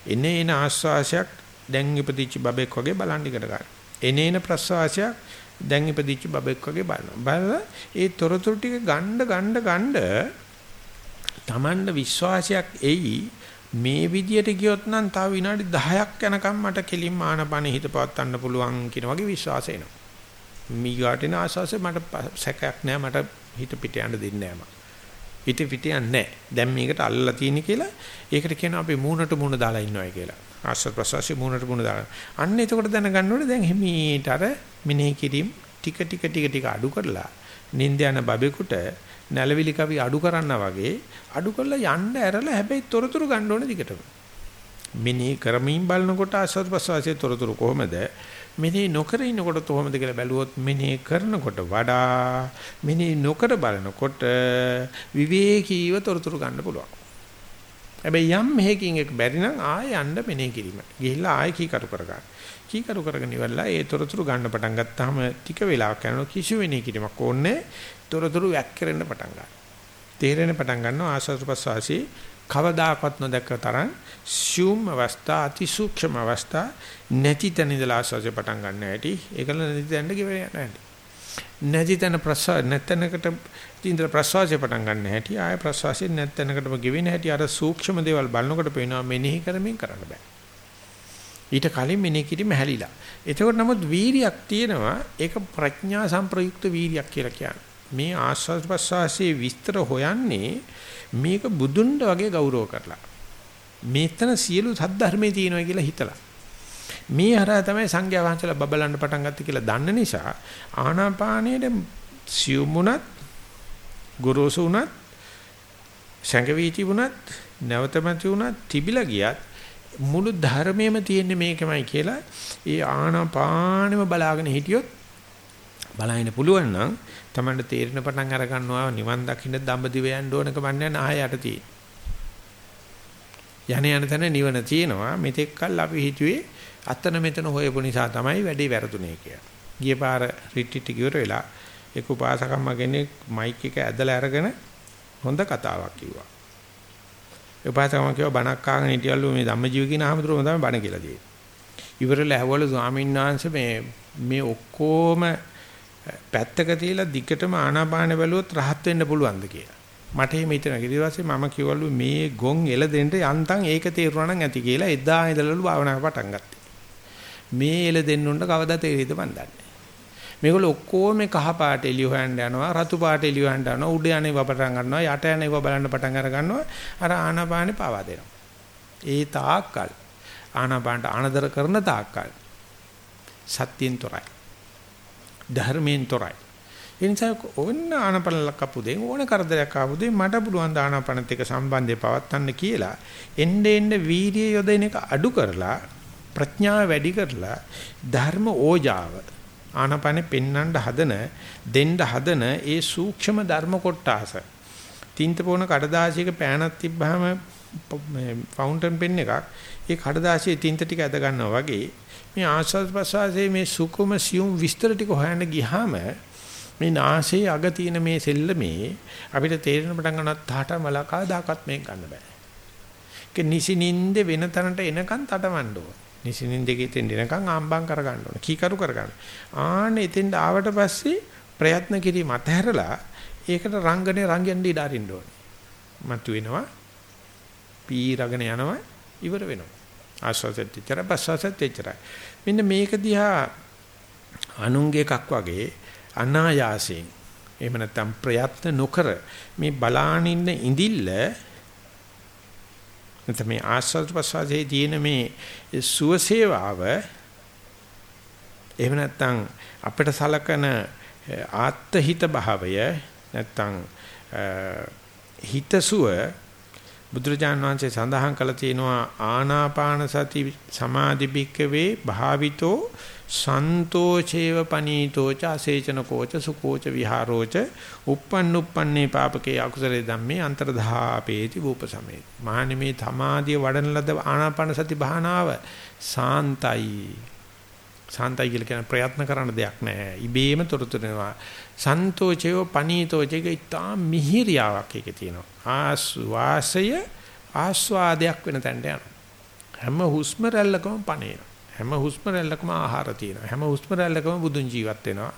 එනේ එන ආස්වාසයක් දැන් ඉපදිච්ච බබෙක් වගේ බලන් ඉගෙන ගන්න. එනේන ප්‍රසවාසයක් දැන් ඉපදිච්ච බබෙක් වගේ බලනවා. බලලා ඒ තොරතුරු ටික ගන්න ගන්න ගන්න Tamanda විශ්වාසයක් එයි මේ විදියට ගියොත් නම් තව විනාඩි 10ක් යනකම් මට කෙලින්ම ආනපන හිත පවත්වන්න පුළුවන් කියන වගේ විශ්වාසය එනවා. මීගාටින ආශාසෙ මට සැකයක් නෑ මට හිත පිට යන්න දෙන්නේ නෑ හිත පිට යන්නේ නෑ. දැන් මේකට අල්ලලා තියෙන කියලා ඒකට කියනවා අපි මූණට මූණ දාලා ඉන්නවයි කියලා. ආශ්‍රත් ප්‍රසවාසයේ මූණට මූණ දාලා. අන්න එතකොට දැනගන්න ඕනේ දැන් හිමීට අර මිනේ කිරීම ටික ටික ටික ටික අඩු කරලා නිින්ද යන බබෙකුට නැලවිලි කවි අඩු කරනා වගේ අඩු කරලා යන්න ඇරලා හැබැයි තොරතුරු ගන්න ඕනේ දිගටම. මිනේ කරමින් බලනකොට ආශ්‍රත් ප්‍රසවාසයේ තොරතුරු කොහමද? මිනේ නොකර ඉන්නකොට කොහොමද කියලා බැලුවොත් මිනේ කරනකොට වඩා මිනේ නොකර බලනකොට විවේකීව තොරතුරු ගන්න පුළුවන්. හැබැයි යම් මෙහෙකින් එක බැරි නම් ආයෙ යන්න මෙනේ කිරීම. ගිහිල්ලා ආයෙ කීකරු කරගන්න. කීකරු කරගෙන ඉවරලා ඒ තොරතුරු ගන්න පටන් ගත්තාම ටික වෙලාවක් යනකොට කිසි වෙනේ කිරීමක් ඕනේ. තොරතුරු වැක්කරෙන්න පටන් ගන්නවා. තේරෙන පටන් ගන්නවා ආස්වාද ප්‍රසවාසී කවදාකවත් නොදැක්ක තරම් ශූම් අවස්ථා අති සූක්ෂම අවස්ථා නැති තැන ඉඳලා ආස්වාදේ පටන් ගන්න හැටි ඒකල නැති තැනට ගෙව යන හැටි නැති තැන ප්‍රසවාස නැතනකට ඉඳලා ප්‍රසවාසය පටන් ගන්න හැටි ආය ප්‍රසවාසයෙන් නැතනකටම ගෙවෙන හැටි අර සූක්ෂම දේවල් බලනකොට පේනවා මෙනෙහි කරමින් කරන්න බෑ. ඊට කලින් මෙනෙහි කිරීම හැලිලා. එතකොට නමුත් වීරියක් තියෙනවා. ඒක ප්‍රඥා සංප්‍රයුක්ත වීරියක් කියලා කියන්නේ. මේ ආස්වාද ප්‍රසවාසයේ විස්තර හොයන්නේ මේක බුදුන්ට වගේ ගෞරව කරලා. මෙතන සියලු සද්ධර්මයේ තියෙනවා කියලා හිතලා. මේ හරහා තමයි සංඝයා වහන්සේලා බබලන්න පටන් ගත්තේ කියලා දන්න නිසා ආනාපානයේ සියුමුණත් ගොරෝසු උනත් සංගවීති වුණත් නැවතමති වුණත් තිබිලා ගියත් මුළු ධර්මයේම තියෙන්නේ මේකමයි කියලා ඒ ආනාපානෙම බලාගෙන හිටියොත් බලහින්න පුළුවන් නම් Tamanට තේරෙන පටන් අර ගන්නවා නිවන් දකින්න දඹදිව යන්න ඕනක මන්නේ නැහැ යට තියෙන. යන යන තැන නිවන තියෙනවා මෙතෙක් කල් අපි හිතුවේ අතන මෙතන හොයපු නිසා තමයි වැඩේ වැරදුනේ කියලා. ගිය පාර රිට්ටිට් ගියර වෙලා ඒක උපාසකම්ම කෙනෙක් මයික් එක ඇදලා අරගෙන හොඳ කතාවක් කිව්වා. ඒ උපාසකම්ම කිව්වා බණක් අහගෙන හිටියලු මේ ධම්මජීව කියන ආමතුරුම තමයි බණ කියලා දෙන්නේ. ඉවරලා ඇහවලු ස්වාමීන් වහන්සේ මේ මේ ඔක්කොම පැත්තක තියලා දිගටම ආනාපාන බැලුවොත් rahat වෙන්න පුළුවන්ද කියලා. මට එහෙම හිතෙනවා. ඊට පස්සේ මම කිව්වලු මේ ගොන් එල දෙන්න යන්තම් ඒක තේරුණා නම් ඇති කියලා එදා ඉඳලලු භාවනාව පටන් ගත්තා. මේ එල දෙන්න උන්ට කවදා තේරෙයිද මන් දන්නේ. මේගොල්ලෝ ඔක්කොම කහ පාට එළිය හොයන්න යනවා, රතු පාට එළිය හොයන්න යනවා, උඩ යන්නේ පටන් ගන්නවා, යට යන්නේ බලන්න පටන් අර ගන්නවා. අර ආනාපානේ පාවා දෙනවා. ඒ තාක්කල් ආනාපානට ආනදර කරන තාක්කල් සත්‍යෙන් තොරයි. ධර්මයෙන් තොරයි. ඒ නිසා ඕන්න ආනපන ලක්කපු දෙන් ඕන කරදරයක් ආපු දෙන් මට පුළුවන් දානපනත් එක්ක සම්බන්ධය පවත්වන්න කියලා එnde end වීර්ය යොදෙන එක අඩු කරලා ප්‍රඥාව වැඩි කරලා ධර්ම ඕජාව ආනපනේ පෙන්වන්න හදන දෙන්න හදන ඒ සූක්ෂම ධර්ම කොටාස තින්ත පොන කඩදාසියක පෑනක් තිබ්බහම මේ ෆවුන්ටන් පෙන් එකක් ඒ කඩදාසියේ තින්ත ටික ඇද ගන්නවා වගේ මේ ආස්වාද ප්‍රසවාසයේ මේ සුකුම සියුම් විස්තර ටික හොයන්න ගියාම මේ නාසයේ අග තියෙන මේ සෙල්ලමේ අපිට තේරෙන පටන් ගන්නවා තාට මලකා දාකත් මේක ගන්න බෑ. ඒක නිසිනින්ද වෙන තැනට එනකන් තටමඬ ඕන. නිසිනින්දේ තෙන් එනකන් ආම්බම් කර ගන්න ඕන. කීකරු කර ගන්න. ආන්න එතෙන්ට ආවට පස්සේ ප්‍රයත්න කිරීම අතහැරලා ඒකට රංගනේ රංගෙන් ඉඩ අරින්න ඕන. මතු වෙනවා. පීරගෙන යනවා ඉවර වෙනවා. ආස්වාසෙත් ඉතර බස්සසෙත් ඉතරයි. මෙන්න මේක දිහා අනුන්ගේ එකක් වගේ අනායාසයෙන් එහෙම නැත්නම් ප්‍රයත්න නොකර මේ බලාන ඉන්න ඉඳිල්ල නැත්නම් මේ ආස්වාද ප්‍රසවාසයේ තියෙන මේ සුවසේවාව එහෙම නැත්නම් අපිට සලකන ආත්හිත භාවය නැත්නම් හිතසුව බුදුරජාණන් වහන්සේ සඳහන් කළ තියෙනවා ආනාපාන සති සමාධි බික්කවේ භාවිතෝ සන්තෝචේව පනීතෝච අසේචන කෝච සුකෝච විහාරෝච uppannuppanne පාපකේ අකුසලේ ධම්මේ අන්තරධාපේති වූපසමේ මහණෙමේ තමාදී වඩන ලද ආනාපාන සති භානාව සාන්තයි. සාන්තයි කියලා කියන ප්‍රයත්න කරන දෙයක් නෑ ඉබේම තොරතුරනවා සන්තෝචේව පනීතෝචේක ඉතා මිහිරියාවක් එකේ තියෙනවා. ආස්වාසය ආස්වාදයක් වෙන තැනට යනවා හැම හුස්ම රැල්ලකම පනේනවා හැම හුස්ම රැල්ලකම ආහාර තියෙනවා. හැම හුස්ම රැල්ලකම බුදුන් ජීවත් වෙනවා.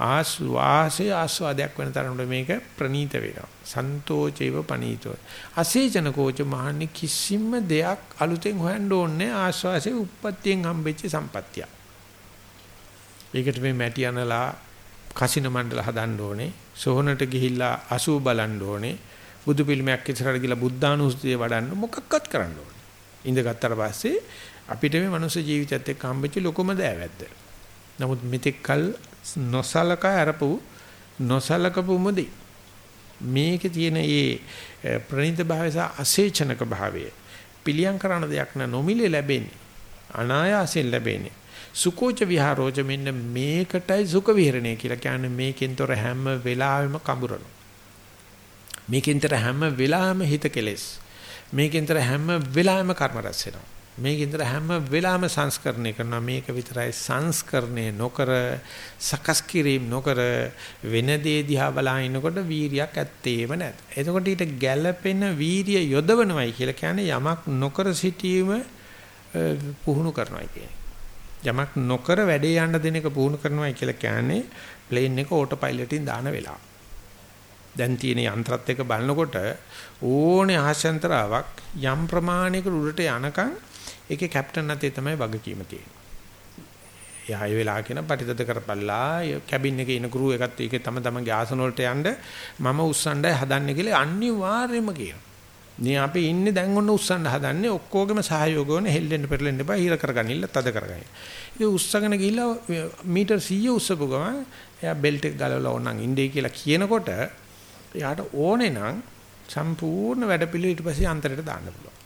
ආස්වාසේ ආස්වාදයක් වෙන තරමට මේක ප්‍රනීත වෙනවා. සන්තෝචේව පනීතෝ. අසේචන කෝච මහන්නේ කිසිම දෙයක් අලුතෙන් හොයන්න ඕනේ ආස්වාසේ උප්පත්තියෙන් හම්බෙච්ච සම්පත්තිය. ඒකට මේ මැටි අනලා කසින මණ්ඩල හදන්න ඕනේ. සෝහනට ගිහිල්ලා අසූ බලන්න ඕනේ. බුදු පිළිමයක් ඉස්සරහට ගිහිල්ලා බුද්ධානුස්සතිය වඩන්න මොකක්වත් කරන්න ඕනේ. ඉඳගත්තර පස්සේ අපිට මේ මනුස්ස ජීවිතයත් එක්ක හම්බෙච්ච ලොකුම දෑවැද්ද. නමුත් මෙතෙක් කල නොසලකා අරපු නොසලකපු මොදි මේකේ තියෙන මේ ප්‍රණීත භාවය සහ අසේචනක භාවය. පිළියම් කරන දෙයක් න නොමිලේ ලැබෙන්නේ. අනායාසයෙන් ලැබෙන්නේ. සුකෝච විහාරෝච මෙන්න මේකටයි සුඛ විහරණය කියලා කියන්නේ මේකෙන්තර හැම වෙලාවෙම කඹරනවා. මේකෙන්තර හැම වෙලාවෙම හිත කෙලෙස් මේකෙන්තර හැම වෙලාවෙම කර්ම රැස් වෙනවා මේකෙන්තර හැම වෙලාවෙම සංස්කරණය කරනවා මේක විතරයි සංස්කරණය නොකර සකස් කිරීම නොකර වෙන දේ දිහා බලනකොට වීරියක් ඇත්තේම නැත. එතකොට ඊට ගැළපෙන වීරිය යොදවනවයි කියලා කියන්නේ යමක් නොකර සිටීම පුහුණු කරනවායි කියන්නේ. යමක් නොකර වැඩේ යන්න දෙන එක පුහුණු කරනවායි කියලා කියන්නේ ප්ලේන් එක ඕටෝ පයිලට්ින් දාන වෙලාව. දැන් තියෙන යන්ත්‍රත් එක බලනකොට ඕනේ ආශයන්තරාවක් යම් ප්‍රමාණයක උඩට යනකම් ඒකේ කැප්ටන් අතේ තමයි වගකීම තියෙන්නේ. එයා ඒ වෙලාව කියන පටිතද කරපල්ලා කැබින් එකේ ඉන ක්‍රූ එකත් ඒකේ තම තමන්ගේ ආසන වලට යන්න මම උස්සන්නයි හදන්නේ කියලා අනිවාර්යයෙන්ම කියනවා. මේ අපි ඉන්නේ දැන් ඔන්න උස්සන්න හදන්නේ ඔක්කොගෙම සහයෝග ඕනේ හෙල්ලෙන්න පෙරලෙන්න එපා හිර කරගන්නilla තද කරගන්න. ඉතින් උස්සගෙන ගිහිල්ලා මීටර් 100 උස්සපු ගමන් එයා බෙල්ට් එක ගලවලා ඕනනම් ඉන්නේ කියලා කියනකොට එයාට ඕනේ නම් සම්පූර්ණ වැඩ පිළිවෙල ඊට පස්සේ අන්තරයට දාන්න පුළුවන්.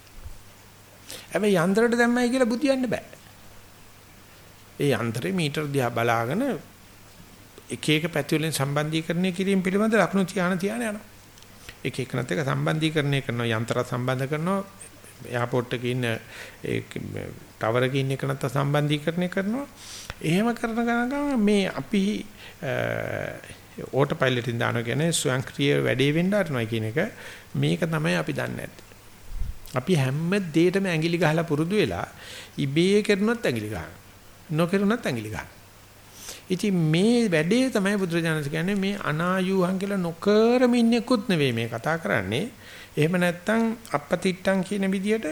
හැබැයි යන්ත්‍රයට දැම්මයි කියලා බුදියන්න බෑ. ඒ යන්ත්‍රේ මීටර දිහා බලාගෙන එක එක පැති වලින් සම්බන්ධීකරණය කිරීම පිළිබඳ ලක්ෂණ තියාන තියාන යනවා. එක එකනත් එක සම්බන්ධීකරණය කරනවා යන්ත්‍ර සම්බන්ධ කරනවා එයාපෝට් එකේ ඉන්න ඒ ටවර් එකේ ඉන්න එකනත් සම්බන්ධීකරණය කරනවා. එහෙම කරන ගමන් මේ අපි ඕටෝ පයිලට් එකෙන් දානවා කියන්නේ ස්වයංක්‍රීය වැඩේ වෙන්න ආරනවා කියන එක මේක තමයි අපි දන්නේ නැත්තේ. අපි හැම දෙයකම ඇඟිලි ගහලා පුරුදු වෙලා ඉබේ කරනොත් ඇඟිලි ගන්න. නොකරනොත් ඇඟිලි ගන්න. ඉතින් මේ වැඩේ තමයි බුදුරජාණන් කියන්නේ මේ අනායුහන් කියලා නොකරම ඉන්නේකුත් නෙවෙයි මේ කතා කරන්නේ. එහෙම නැත්නම් අපතිට්ටම් කියන විදියට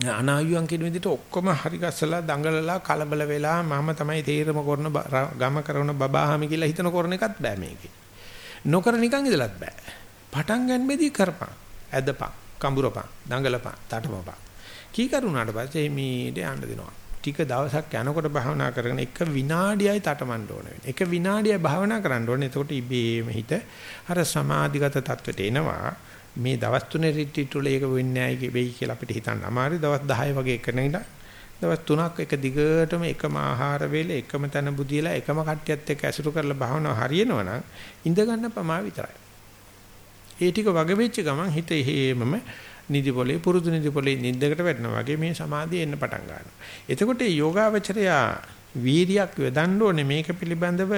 අනායුහන් කියන විදිහට ඔක්කොම හරි ගස්සලා දඟලලා කලබල වෙලා මම තමයි තේරම කරන ගම කරන බබාහමි කියලා හිතන කරන එකත් බෑ මේකේ. නොකර නිකන් ඉඳලත් බෑ. පටන් ගන්නෙදී කරපන්. ඇදපන්. කඹුරපන් දඟලපන් තටමපන් කී කරුණාට පස්සේ මේට යන්න දෙනවා ටික දවසක් යනකොට භාවනා කරගෙන එක විනාඩියයි තටමන්න ඕන වෙන්නේ එක විනාඩියයි භාවනා කරන්න ඕනේ එතකොට ඉබේම හිත අර සමාධිගත තත්වයට එනවා මේ දවස් තුනේ රිට්‍රීට් වල ඒක වෙන්නේ නැහැ වෙයි කියලා අපිට හිතන්න අමාරුයි දවස් 10 වගේ එකන ඉඳලා දවස් 3ක් එක දිගටම එකම ආහාර වේල එකම තන බුදියලා එකම කට්ටියත් එක්ක ඇසුරු කරලා භාවනාව හරියනවනම් ඉඳ ගන්න ප්‍රමා විතරයි ඒ ටික වග වෙච්ච ගමන් හිත හේමම නිදි පොලේ පුරුදු නිදි පොලේ නිද්දකට වැටෙනවා වගේ මේ සමාධිය එන්න පටන් ගන්නවා. එතකොට මේ යෝගාවචරයා වීරියක් යොදන්න ඕනේ මේක පිළිබඳව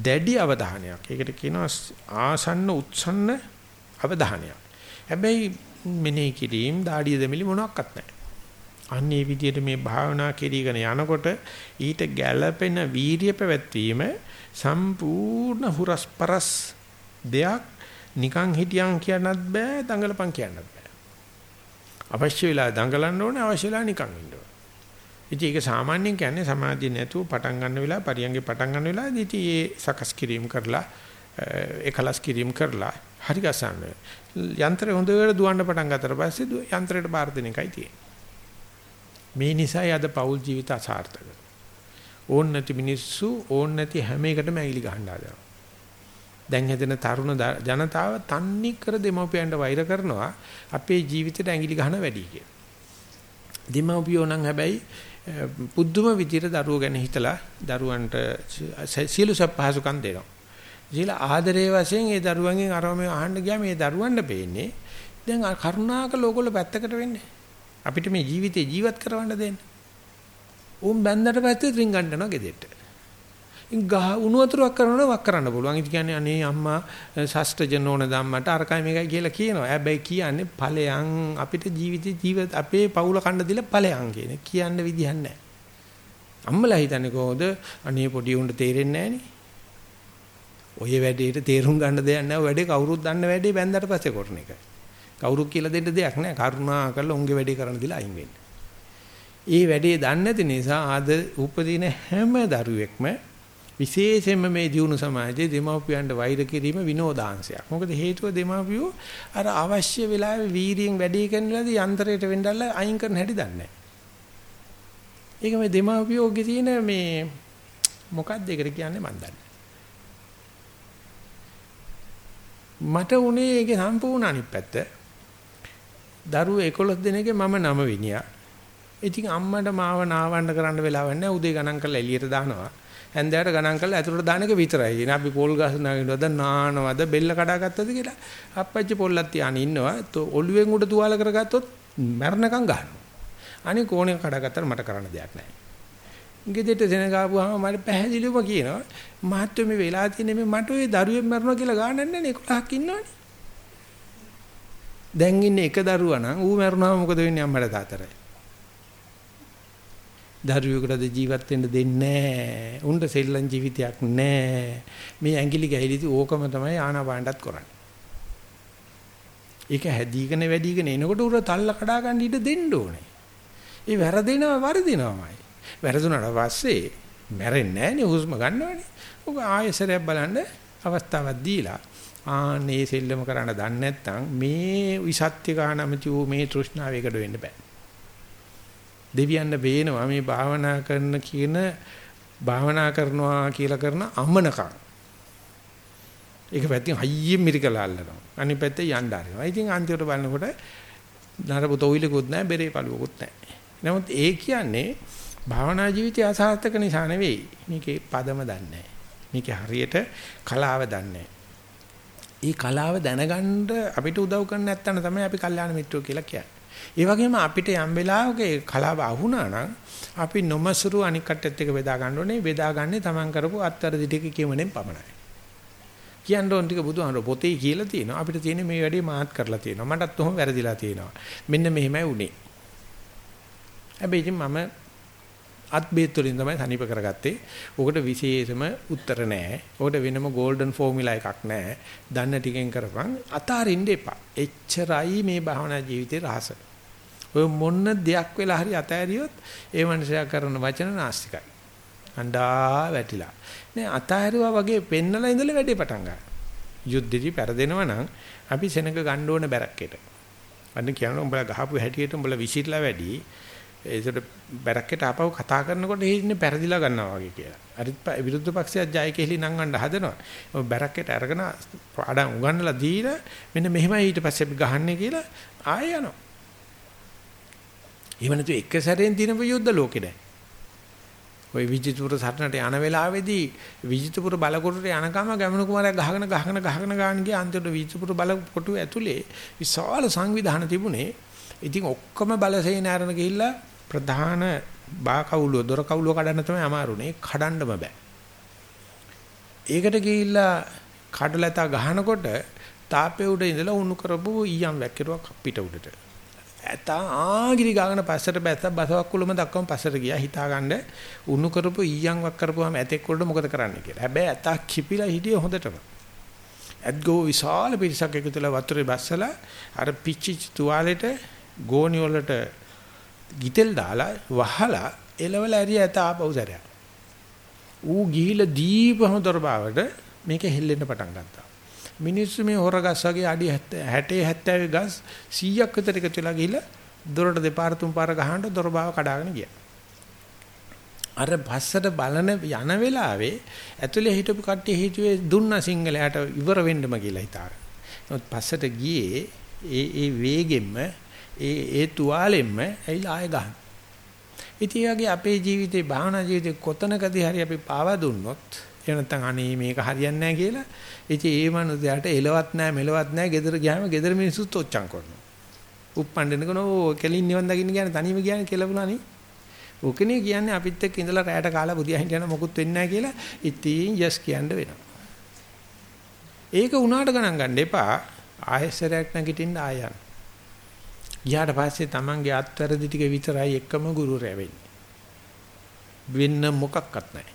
දැඩි අවධානයක්. ඒකට කියනවා ආසන්න උත්සන්න අවධානයක්. හැබැයි මෙනෙහි කිරීම, දාඩිය දෙමිලි මොනවත් නැහැ. අන්න ඒ විදිහට මේ භාවනා කෙරීගෙන යනකොට ඊට ගැළපෙන වීරිය පැවැත්වීම සම්පූර්ණ හුරස්පරස් දෙයක් නිකන් හිටියන් කියන්නත් බෑ දඟලපන් කියන්නත් බෑ අවශ්‍ය වෙලා දඟලන්න ඕනේ අවශ්‍ය වෙලා නිකන් ඉන්න ඕනේ ඉතින් ඒක සාමාන්‍යයෙන් කියන්නේ සමාධිය නැතුව පටන් ගන්න වෙලාව පරියන්ගේ පටන් ගන්න වෙලාවදී ඉතින් ඒ සකස් කිරීම කරලා එකලස් කිරීම කරලා හරි ගසන්න යන්ත්‍රය හොඳට දුවන්න පටන් ගත්තට පස්සේ යන්ත්‍රයට බාර දෙන එකයි තියෙන්නේ මේ නිසායි අද පෞල් ජීවිත අසාර්ථක. ඕන් නැති මිනිස්සු ඕන් නැති හැම එකටම ඇඟිලි ගහන්න හදනවා. දැන් හැදෙන තරුණ ජනතාව තන්නේ කර දෙමව්පියන්ට වෛර කරනවා අපේ ජීවිතේට ඇඟිලි ගහන වැඩි කියලා. දෙමව්පියෝ නම් හැබැයි පුදුම විදියට දරුවෝ ගැන හිතලා දරුවන්ට සියලු සපහසුකම් දෙනවා. ජීලා ආදරයේ වශයෙන් ඒ දරුවන්ගෙන් අරම අහන්න ගියාම මේ දරුවන්ට පේන්නේ දැන් කරුණාක ලෝකවල පැත්තකට වෙන්නේ. අපිට මේ ජීවිතේ ජීවත් කරවන්න දෙන්න. උන් බැන්දට පස්සේ ත්‍රින් ගන්නවා ගෙදෙට්ට. ඉන් ගහ උණු වතුරක් කරනවා වක් කරන්න පුළුවන්. ඉතින් කියන්නේ අනේ අම්මා ශාස්ත්‍රජන ඕන ධම්මට අරකයි මේකයි කියලා කියනවා. හැබැයි කියන්නේ ඵලයන් අපිට ජීවිතේ ජීවිත අපේ පවුල කන්න දීලා ඵලයන් කියන. කියන්න විදිහක් නැහැ. අම්මලා හිතන්නේ කොහොමද අනේ පොඩි උන්ට තේරෙන්නේ නැහනේ. ඔය වැඩේට තේරුම් ගන්න දෙයක් නැහැ. වැඩේ කවුරුත් දන්න වැඩේ බැන්දට පස්සේ කරන එකයි. කවුරු කියලා දෙන්න දෙයක් නැහැ. කරුණා කරලා උන්ගේ වැඩේ කරන්න දීලා අයින් වෙන්න. ඒ වැඩේ දන්නේ නැති නිසා ආද උපදින හැම දරුවෙක්ම විශේෂයෙන්ම මේ දියුණු සමාජයේ දෙමාපියන්ට වෛර කිරීම විනෝදාංශයක්. මොකද හේතුව දෙමාපියෝ අර අවශ්‍ය වෙලාවේ වීරියෙන් වැඩේ කරනලාදී යන්ත්‍රයට වෙන්නදල්ලා අයින් කරන හැටි දන්නේ නැහැ. ඒක මේ දෙමාපියෝගේ තියෙන මේ මොකක්ද ඒකට කියන්නේ මන් දන්නේ. මට උනේ ඒකේ සම්පූර්ණ අනිත් පැත්ත. දරුවෝ 11 දෙනෙක්ගේ මම 9 විනියා. ඉතින් අම්මට මාව නාවන්න කරන්න වෙලාවක් නැහැ. උදේ ගණන් කරලා එළියට දානවා. හැන්දෑවට ගණන් කරලා ඇතුළට දාන එක විතරයි. එන අපි පොල් ගස් නගිනවද නානවද බෙල්ල කඩාගත්තද කියලා. අප්පච්චි පොල්ලක් තියාන ඉන්නවා. ඔළුවෙන් උඩ තුවාල කරගත්තොත් මැරණකම් ගන්නවා. අනික කෝණේ කඩාගත්තට මට කරන්න දෙයක් නැහැ. ගෙදෙට දෙන ගාපුවාම මට පැහැදිලිවම කියනවා මහත්වෝ මේ වෙලා තියෙන මේ මට ওই දරුවෙක් මරනවා කියලා ගානක් නැහැ 11ක් ඉන්නවනේ. දැන් ඉන්නේ එක දරුවා නම් ඌ මැරුණාම මොකද වෙන්නේ අම්මට තාතරයි. දරුවෙකුට ජීවත් වෙන්න දෙන්නේ නැහැ. උන්ට සෙල්ලම් ජීවිතයක් නැහැ. මේ ඇඟිලි ගැහිලිදි ඕකම තමයි ආනාපානටත් කරන්නේ. ඒක හැදීගෙන වැඩිගෙන එනකොට උර තල්ල කඩා ගන්න ඉඩ දෙන්න ඕනේ. ඒ වැරදිනවා වර්ධිනවමයි. වැරදුනට පස්සේ මැරෙන්නේ නැහැ නේ හුස්ම ගන්නවනේ. ඔබ ආයෙසරයක් බලන්න අවස්ථාවක් දීලා ආනේ සෙල්ලම කරන්න දන්නේ නැත්නම් මේ විසත්‍ය ගානමති වූ මේ තෘෂ්ණාවයකට වෙන්න බෑ. දෙවියන් වේනවා මේ භාවනා කරන කියන භාවනා කරනවා කියලා කරන අමනකම්. ඒක පැත්තෙන් හයියෙන් මිරිකලා අල්ලනවා. අනිත් පැත්තේ යන්න ආරිනවා. ඉතින් අන්තිමට බලනකොට නරපුත ඔයිලකුත් නැහැ, බෙරේ පළුවකුත් නැහැ. නමුත් ඒ කියන්නේ භාවනා ජීවිතය අසාර්ථක නිසා නෙවෙයි. මේකේ පදම දන්නේ මේකේ හරියට කලාව දන්නේ ඒ කලාව දැනගන්න අපිට උදව් කරන්න නැත්තන තමයි අපි කල්යාණ මිත්‍රෝ කියලා කියන්නේ. ඒ වගේම අපිට යම් වෙලාවක ඒ කලාව අහුණා නම් අපි නොමසුරු අනික් කට්ටියත් එක්ක බෙදා ගන්න ඕනේ. බෙදාගන්නේ Taman කරපු අත්තරදි ටික කියමනෙන් පමණයි. කියන්න ඕන ටික බුදුහාමර පොතේ කියලා තියෙනවා. අපිට තියෙන්නේ මේ වැඩේ මාත් කරලා තියෙනවා. මටත් ඔහොම වැරදිලා තියෙනවා. මෙන්න මෙහෙමයි උනේ. හැබැයි ඉතින් මම අත්බේත් වලින් තමයි සනීප කරගත්තේ. ඔකට විශේෂම උත්තර නැහැ. ඔකට වෙනම গোল্ডන් ෆෝමියුලා එකක් නැහැ. දන්න ටිකෙන් කරපන් අතාරින්න එපා. එච්චරයි මේ භාවනා ජීවිතේ රහස. ඔය මොන්න දෙයක් වෙලා හරි අතෑරියොත් ඒ මනුස්සයා කරන වචන නාස්තිකයි. අඬා වැටිලා. නේ අතෑරුවා වගේ පෙන්නලා ඉඳලා වැඩේ පටන් ගන්න. යුද්ධෙදි පෙරදෙනවා නම් අපි සෙනඟ ගන්න ඕන බැරක්කේට. අන්න කියනවා උඹලා ගහපු හැටියට උඹලා විසිරලා වැඩි ඒසට බැරක්කෙට ආපහු කතා කරනකොට හිටින්නේ පෙරදිලා ගන්නවා වගේ කියලා. අරිත් විරුද්ධ පක්ෂයක් ජය කෙලි නංගන්න හදනවා. ඔය බැරක්කෙට අරගෙන පාඩම් උගන්වලා දීලා මෙන්න මෙහෙමයි ඊට පස්සේ අපි ගහන්නේ කියලා ආයෙ යනවා. එහෙම නැතු එක සැරෙන් දිනපු යුද්ධ ලෝකේ නැහැ. ওই විජිතපුර සටනට යන වෙලාවේදී විජිතපුර බලකොටුට යනකම ගැමණු කුමාරයා ගහගෙන ගහගෙන ගහගෙන ගාන ගියා අන්තිමට විජිතපුර බලකොටුව ඇතුලේ විශාල සංවිධාන තිබුණේ. ඉතින් ඔක්කොම බලසේන ආරණ ගිහිල්ලා ප්‍රධාන බා කවුලුව දොර කවුලුව කඩන්න තමයි අමාරුනේ. කඩන්නම බෑ. ඒකට ගිහිල්ලා කඩලතා ගහනකොට තාපේ උඩ ඉඳලා උණු කරපු ඊයම් වැක්කිරුවක් පිට උඩට. ඇතා ආගිරි ගාගෙන පස්සට බැස්ස බසවක් කුලම දක්වම පස්සට ගියා හිතාගන්න උණු කරපු ඊයම් වක් කරපුවාම ඇතෙක් වලට මොකද කරන්න කියලා. හැබැයි ඇතා කිපිලා හිටියේ හොඳටම. ඇත්ගෝ විශාල පිරිසක් එකතුලා වතුරේ බස්සලා අර පිච්චිච් තුවාලෙට ගෝණි වලට ගිතෙල් දාලා වහලා එලවල ඇරිය ඇත ආපහු සැරයක්. ඌ ගිහිලා දීපහම දොරබාවට මේක හෙල්ලෙන්න පටන් ගත්තා. මිනිස්සු මේ හොරගස් වගේ අඩි 60 70 ගස් 100ක් විතර එකතු වෙලා ගිහිල්ලා දොරට දෙපාර තුන් පාර ගහනට දොර බාව කඩාගෙන ගියා. අර පස්සට බලන යන වෙලාවේ ඇතුලේ හිටපු කට්ටිය හිතුවේ දුන්න සිංහලයට ඉවර වෙන්නම කියලා හිතාගෙන. නමුත් පස්සට ගියේ ඒ ඒ වේගෙම්ම ඒ ඒ තුවාලෙම්ම ඇවිල්ලා ආය ගහන. ඉතින් අපේ ජීවිතේ භාවනා ජීවිතේ කොතනකදී හරි අපි පාවා දුන්නොත් එහෙම නැත්නම් අනේ මේක හරියන්නේ නැහැ කියලා. ඉතින් ඒ මනුස්සයාට එලවත් නැහැ මෙලවත් නැහැ. ගෙදර ගියාම ගෙදර මිනිස්සුත් ඔච්චම් කරනවා. උප්පණ්ඩෙනකන ඕ කෙලින් නිවන් දකින්න කියන්නේ තනියම කියන්නේ කෙලවුණානේ. ඕකනේ කියන්නේ අපිත් එක්ක ඉඳලා රැයට කාලා බුදියා හිටියන මොකුත් වෙන්නේ නැහැ කියලා ඉතින් යස් කියන්න වෙනවා. ඒක උනාට ගණන් ගන්න එපා. ආයෙසරයක් නැගිටින්න ආයන්. ගියාට පස්සේ Tamange අත්වැරදි ටික විතරයි එකම ගුරුරයා වෙන්නේ. වෙන්න මොකක්වත් නැහැ.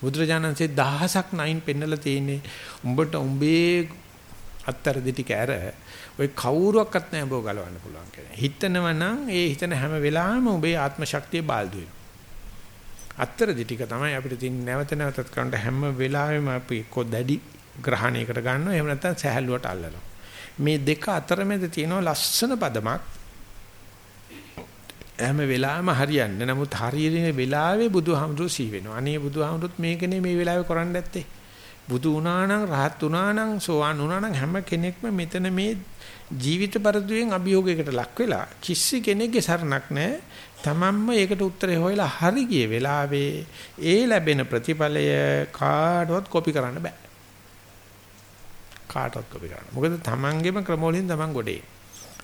බුදුරජාණන්සේ දහසක් නයින් පෙන්නලා තියෙන්නේ උඹට උඹේ අත්තරදි ටික ඇර ඔය කවුරුවක්වත් නැහැ බෝ ගලවන්න පුළුවන් කියලා. හිතනව නම් ඒ හිතන හැම වෙලාවෙම උඹේ ආත්ම ශක්තිය බාල්දු වෙනවා. අත්තරදි ටික තමයි අපිට තියෙන නැවත නැවතත් කරන්න හැම වෙලාවෙම අපි එක්ක දැඩි ග්‍රහණයකට ගන්නවා එහෙම නැත්නම් සහැල්ලුවට අල්ලනවා. මේ දෙක අතරමැද තියෙන ලස්සන පදමක් හැම වෙලාවෙම හරියන්නේ. නමුත් හරියන වෙලාවේ බුදුහාමුදුරු සී වෙනවා. අනේ බුදුහාමුදුරුත් මේකනේ මේ වෙලාවේ කරන්න ඇත්තේ. බුදු වුණා නම් රහත් වුණා නම් සෝවාන් වුණා නම් හැම කෙනෙක්ම මෙතන මේ ජීවිත පරිදුවෙන් අභියෝගයකට ලක් වෙලා කිසි කෙනෙක්ගේ සරණක් නැහැ. තමන්ම ඒකට උත්තරේ හොයලා හරි ගිය වෙලාවේ ඒ ලැබෙන ප්‍රතිඵලය කාටවත් කොපි කරන්න බෑ. කාටවත් කොපි කරන්න. මොකද තමන්ගේම ක්‍රමවලින් තමන් ගොඩේ.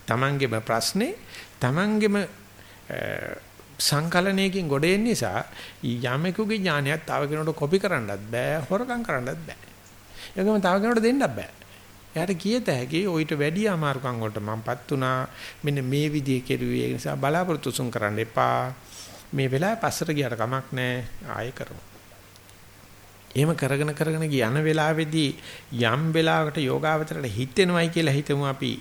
තමන්ගේම ප්‍රශ්නේ තමන්ගේම සංකලනයකින් ගොඩ එන්න නිසා යමෙකුගේ ඥානයක් තව කෙනෙකුට කොපි කරන්නත් බෑ හොරකම් කරන්නත් බෑ. ඒකම තව කෙනෙකුට දෙන්නත් බෑ. එයාට කියත හැකි ඔయిత වැඩි අමාරුකම් වලට මමපත් උනා මෙන්න මේ විදිහේ කෙරුවේ ඒ නිසා බලාපොරොත්තු සුන් කරන්න එපා. මේ වෙලාවේ පස්සට ගියට කමක් නැහැ ආයෙ කරමු. එහෙම කරගෙන කරගෙන යන වෙලාවේදී යම් වෙලාවකට යෝගාවචරයට හිතෙනවයි කියලා හිතමු අපි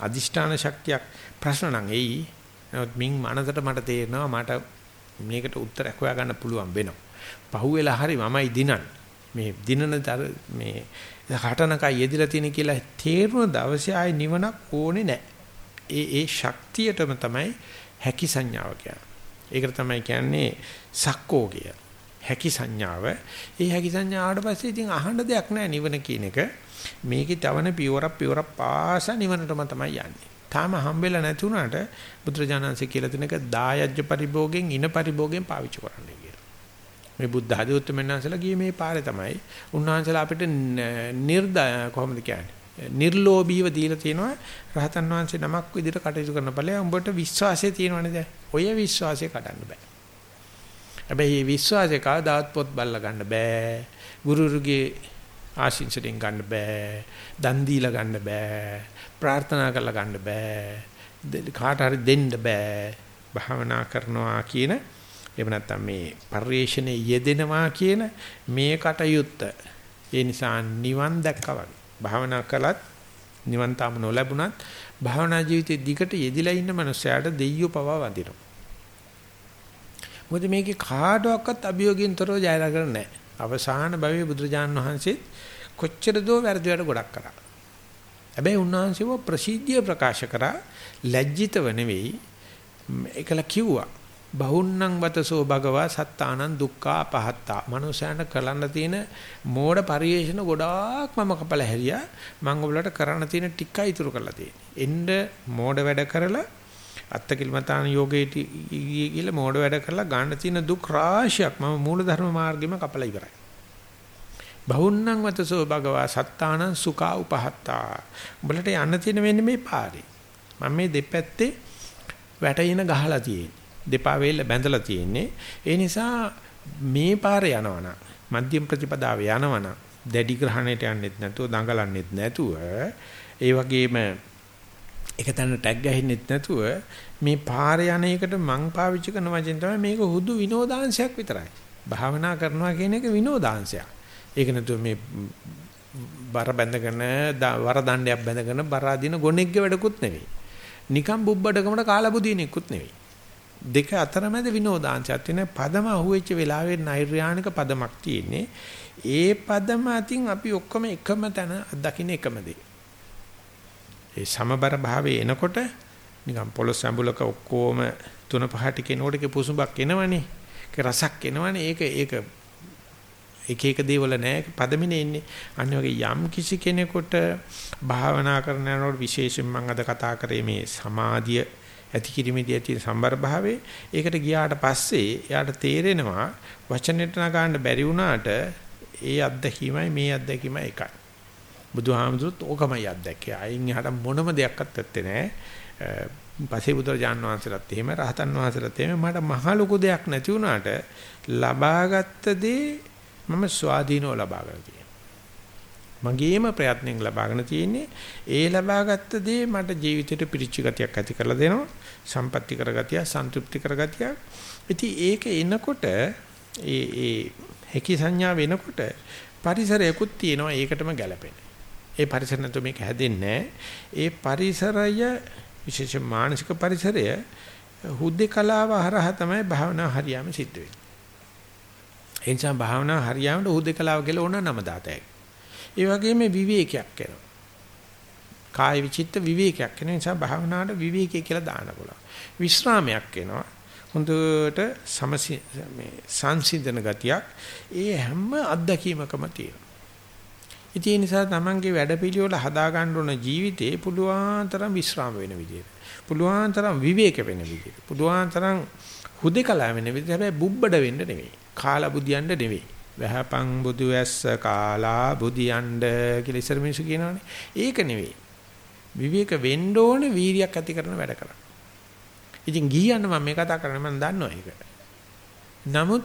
අදිෂ්ඨාන ශක්තියක් ප්‍රශ්න නම් එයි නමුත් මින් මනසට මට තේරෙනවා මට මේකට උත්තරයක් හොයාගන්න පුළුවන් වෙනවා. පහුවෙලා හරි මමයි දිනන්නේ. මේ දිනන මේ හටනකයි යෙදිලා තියෙන කියලා තේරුණ දවසේ ආයි නිවනක් ඕනේ නැහැ. ඒ ඒ ශක්තියටම තමයි හැකි සංඥාව කියන්නේ. ඒකට තමයි කියන්නේ සක්කෝ කිය. හැකි සංඥාව. ඒ හැකි සංඥාවට පස්සේ ඉතින් අහන්න දෙයක් නැහැ නිවන කියන එක. මේකේ තවන පියවරක් පියවරක් පාස නිවනටම තමයි යන්නේ. තාම හම්බෙලා නැති වුණාට බුදුරජාණන්සේ කියලා දෙන එක දායජ්‍ය පරිභෝගයෙන් ඉන පරිභෝගයෙන් පාවිච්චි කරන්න කියලා. මේ බුද්ධ ආදී උත්තරමනන්සලා ගියේ මේ පාරේ තමයි. උන්වහන්සේලා අපිට නිර්දය කොහොමද කියන්නේ? නිර්ලෝභීව දීලා තියෙනවා රහතන් වහන්සේ නමක් විදිහට කටයුතු කරන ඵලය උඹට විශ්වාසය තියෙනවනේ දැන්. ඔය විශ්වාසය කඩන්න බෑ. හැබැයි මේ විශ්වාසය කවදාත් පොත් බල්ලා ගන්න බෑ. ගුරුරුගේ ආශිංසයෙන් ගන්න බෑ. දන් දීලා ගන්න බෑ. ප්‍රාර්ථනා කරලා ගන්න බෑ. කාට හරි දෙන්න බෑ. භාවනා කරනවා කියන එහෙම නැත්නම් මේ පරිේශණයේ යෙදෙනවා කියන මේ කටයුත්ත. ඒ නිසා නිවන් දැක්කා වගේ. භාවනා කළත් නිවන් තාම නොලැබුණත් භාවනා ජීවිතේ දිගට යෙදිලා ඉන්න මනුස්සයාට දෙයියෝ පවා වඳිනවා. මොකද මේකේ කාටවත් අභියෝගයෙන් තොරව ජයලා කරන්නේ නැහැ. අවසාන භවයේ බුදුරජාණන් වහන්සේ කොච්චර දෝ වැරදි වැඩ ගොඩක් කරා. හැබැයි උන්වහන්සේව ප්‍රසිද්ධිය ප්‍රකාශ කරා. ලැජ්ජිතව නෙවෙයි. ඒකල කිව්වා. බහුන්නං වතසෝ භගවා සත්තානං දුක්ඛා පහත්තා මනුෂයන්ට කරන්න තියෙන මෝඩ පරිේශන ගොඩාක් මම කපලා හැරියා. මම ඔයාලට කරන්න තියෙන ටිකයි ඉතුරු කරලා තියෙන්නේ. එන්න මෝඩ වැඩ කරලා අත්තකිලමතාන යෝගයට ගිහිල්ලා මෝඩ වැඩ කරලා ගන්න තියෙන දුක් රාශියක් මම මූලධර්ම මාර්ගෙම කපලා ඉවරයි. බහුන්නං වතසෝ භගවා සත්තානං සුඛා උපහත්තා. උඹලට යන්න තියෙන වෙන්නේ මේ පාරේ. මම මේ දෙපැත්තේ වැටෙන ගහලා තියෙන්නේ. දෙපා වේල බැඳලා තියෙන්නේ. ඒ නිසා මේ පාරේ යනවනම් මධ්‍යම ප්‍රතිපදාවේ යනවනම් දැඩි ග්‍රහණයට යන්නෙත් නැතුව දඟලන්නෙත් නැතුව ඒ වගේම එක තැන ටැග් ගහින්නෙත් නැතුව මේ පාරේ යන එකට මං පාවිච්චි කරන වචෙන් තමයි මේක හුදු විනෝදාංශයක් විතරයි. භාවනා කරනවා කියන එක විනෝදාංශයක්. ඒක නැතුව මේ බර බැඳගෙන වර දණ්ඩයක් බැඳගෙන බර අදින ගොනෙක්ගේ වැඩකුත් නෙවෙයි. නිකම් බුබ්බඩකමට කාලබුදීනෙකුත් නෙවෙයි. දෙක අතරමැද විනෝදාංශයක් තියෙන පදම අහුවෙච්ච වෙලාවේ නෛර්යානික පදමක් තියෙන්නේ. ඒ පදම අතින් අපි ඔක්කොම එකම තැන දකින්න එකම දේ. ඒ සමබර භාවයේ එනකොට නිකන් පොළොස් ඇඹුලක ඔක්කොම තුන පහට කෙනකොටක පුසුඹක් එනවනේ. ඒක රසක් එනවනේ. ඒක ඒක එක එක දේවල නෑ පදමිනේ ඉන්නේ. අන්න වගේ යම් කිසි කෙනෙකුට භාවනා කරන යනකොට විශේෂයෙන් මම අද කතා කරේ මේ සමාධිය ඇති කිරීමේදී ඇති සම්බර භාවයේ ඒකට ගියාට පස්සේ එයාට තේරෙනවා වචනෙට නගන්න බැරි වුණාට ඒ අත්දැකීමයි මේ අත්දැකීමයි එකයි. බුදුහාමුදුරුත් ඕකමයි අත්දැකේ. අයින් එහාට මොනම දෙයක්වත් ඇත්තේ නැහැ. පසේ බුදුරජාන් වහන්සේලාත් එහෙම රහතන් වහන්සේලාත් එහෙම මට මහ ලොකු දෙයක් නැති වුණාට ලබාගත් දේ මම ස්වාධීනව ලබාගෙන තියෙනවා. මගේම ප්‍රයත්නෙන් ලබාගෙන තියෙන්නේ ඒ ලබාගත් දේ මට ජීවිතේට පිරිච්ච ගතියක් ඇති කරලා දෙනවා. සම්පත්‍ති කරගතිය, සන්තුෂ්ටි කරගතිය. ඉතින් ඒක එනකොට ඒ ඒ හැකි සංඥා වෙනකොට පරිසරයකුත් තියෙනවා ඒකටම ගැලපෙන. ඒ පරිසර නැතුව මේක හැදෙන්නේ ඒ පරිසරය විශේෂ මානසික පරිසරය හුදේකලාව හරහා තමයි භාවනා හරියම සිද්ධ වෙන්නේ. ඒ නිසා භාවනා හරියම හුදේකලාව කියලා ඕන නම දාතයි. ඒ වගේම විවේකයක් කරනවා. කාය විචිත්ත විවේකයක් වෙන නිසා භාවනාවට විවේකය කියලා දාන්න පුළුවන්. විශ්‍රාමයක් වෙනවා. හොඳට සමසි මේ සංසිඳන ගතියක් ඒ හැම අත්දැකීමකම තියෙනවා. ඉතින් ඒ නිසා තමන්ගේ වැඩපිළිවෙල හදා ගන්න ඕන ජීවිතේ පුළුවන් තරම් විශ්‍රාම වෙන විදිහට. පුළුවන් තරම් විවේක වෙන විදිහට. පුළුවන් තරම් හුදේකලා වෙන විදිහට හැබැයි බුබ්බඩ වෙන්න නෙවෙයි. කාලා බුදියන්න නෙවෙයි. වැහපං බුදු ඇස්ස කාලා බුදියන්න කියලා ඉස්සර මිනිස්සු කියනවනේ. ඒක නෙවෙයි. විවේක වෙන්න ඕනේ වීරියක් ඇති කරන වැඩ කරන්න. ඉතින් ගිහියන්න මම මේ කතා කරන්නේ මම දන්නවා ඒක. නමුත්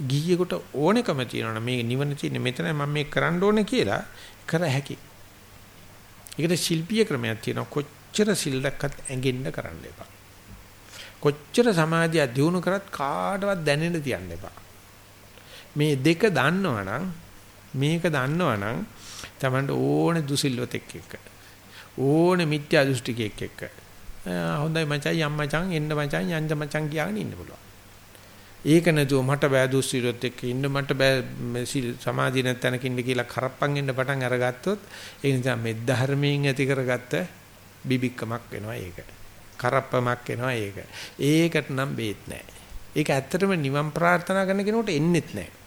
ගිහියෙකුට ඕනෙකම තියෙනවා මේ නිවන තියෙන්නේ මෙතන මම මේ කරන්න ඕනේ කියලා කර හැකි. ඒකට ශිල්පීය ක්‍රමයක් තියෙනවා කොච්චර සිල්ලක්වත් ඇඟෙන්න කරන්න එපා. කොච්චර සමාධිය දියුණු කරත් කාටවත් දැනෙන්න තියන්න එපා. මේ දෙක දන්නවනම් මේක දන්නවනම් Tamanට ඕනේ දුසිල්වතෙක් එක්ක ඕනේ මිත්‍යා දෘෂ්ටිකෙක් එක්ක හොඳයි මචං යම් මචං එන්න මචං යන්න මචං කියාගෙන ඉන්න පුළුවන්. ඒක නැතුව මට බෑ දුස්සිරොත් එක්ක ඉන්න මට බෑ සමාධිය නැත්නම් ඉන්න කියලා කරප්පන් එන්න පටන් අරගත්තොත් ඒ නිසා මේ ධර්මයෙන් ඇති කරගත්ත බිබික්කමක් වෙනවා ඒක. කරප්පමක් වෙනවා ඒක. ඒකට නම් බේත් නැහැ. ඒක ඇත්තටම නිවන් ප්‍රාර්ථනා කරන කෙනෙකුට එන්නෙත් නැහැ.